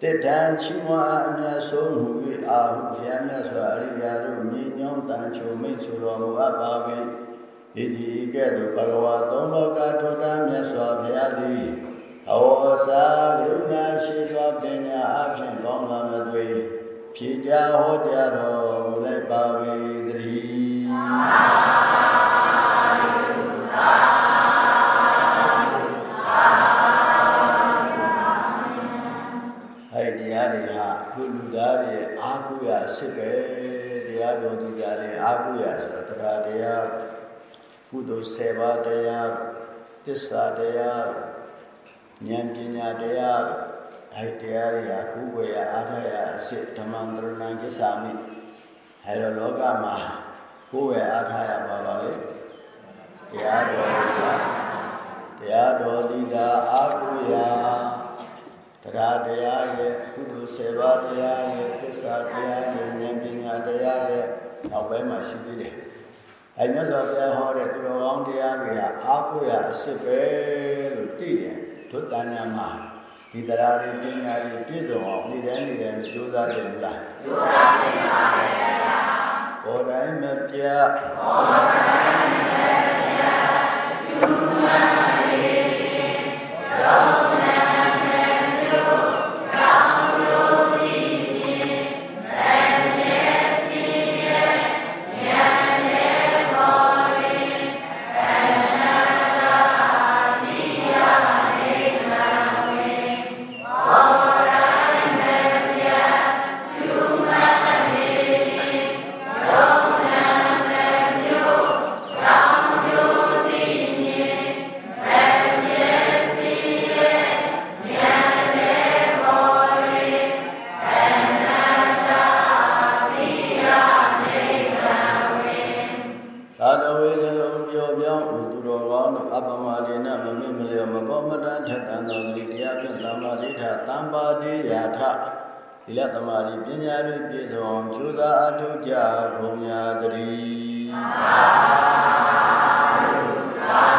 တတံချီးမွမ်းအမြတ်ဆုံးမူ၍အာဟုဘုရားမြတ်စွာအရိယာတို့ညီညွတ်တန်ချုံမိတ်ဆိုတော်မူအပ်ပါ၏ဣတိဤကဲ့သို့ဘဂဝါသုံးလောကထောတမြတ်စွာဘုရားသည်အဝေါ်စာကရုဏာရှိစွာပညာအဖြင့်ကောင်းလာမသွေဖြေကြဟောကြားတော်မူလိုက်ပါ၏တည်း တွေအာဟုရစစ်ပဲတရားတော်သူကြတယ်အာဟုရဆိုတော့တရားတရားကုသိုလ်7ပါးတရားသစ္စာတရားဉာဏ်ပညာတရားအဲ့တရားတွေဟာကုဝေယအာထယအစစ်ဓမ္မံတရဏံကိစ္ဆာမိအဲ့တော့လောကမှာကိုယ်ဝေအာထယပါပါလေတရားတော်တရားတော်ဒီကအာဟုယ တရားတရားရဲ့ကုသိုလ်7ပါးတရားရဲ့သစ္စာတရားရဲ့ဉာဏ်ပညာတရားရဲ့နောက်ပိုင်းမှာရှိသေးတယ်။အဲမြတ်စွာဘုရားဟောတဲ့သူတော်ကောင်းတရားတွေဟာအားကိုးရအစစ်ပဲလို့သိရင်ဒုတဏ္ဏမှာဒီတရားတွေပညာတွေပြည့်စုံအောင်နေ့တိုင်းနေ့တိုင်းကြိုးစားကြမလား။ကြိုးစားကြပါရဲ့။ဘောတိုင်းမပြတ်ဘောတိုင်းမပြတ်ရှင် မလေးရောသီလသမာဓိပညာတွေပြည့်စုံအောင်ကြိုးစားအထောက်ကြကုန်ရာတည်း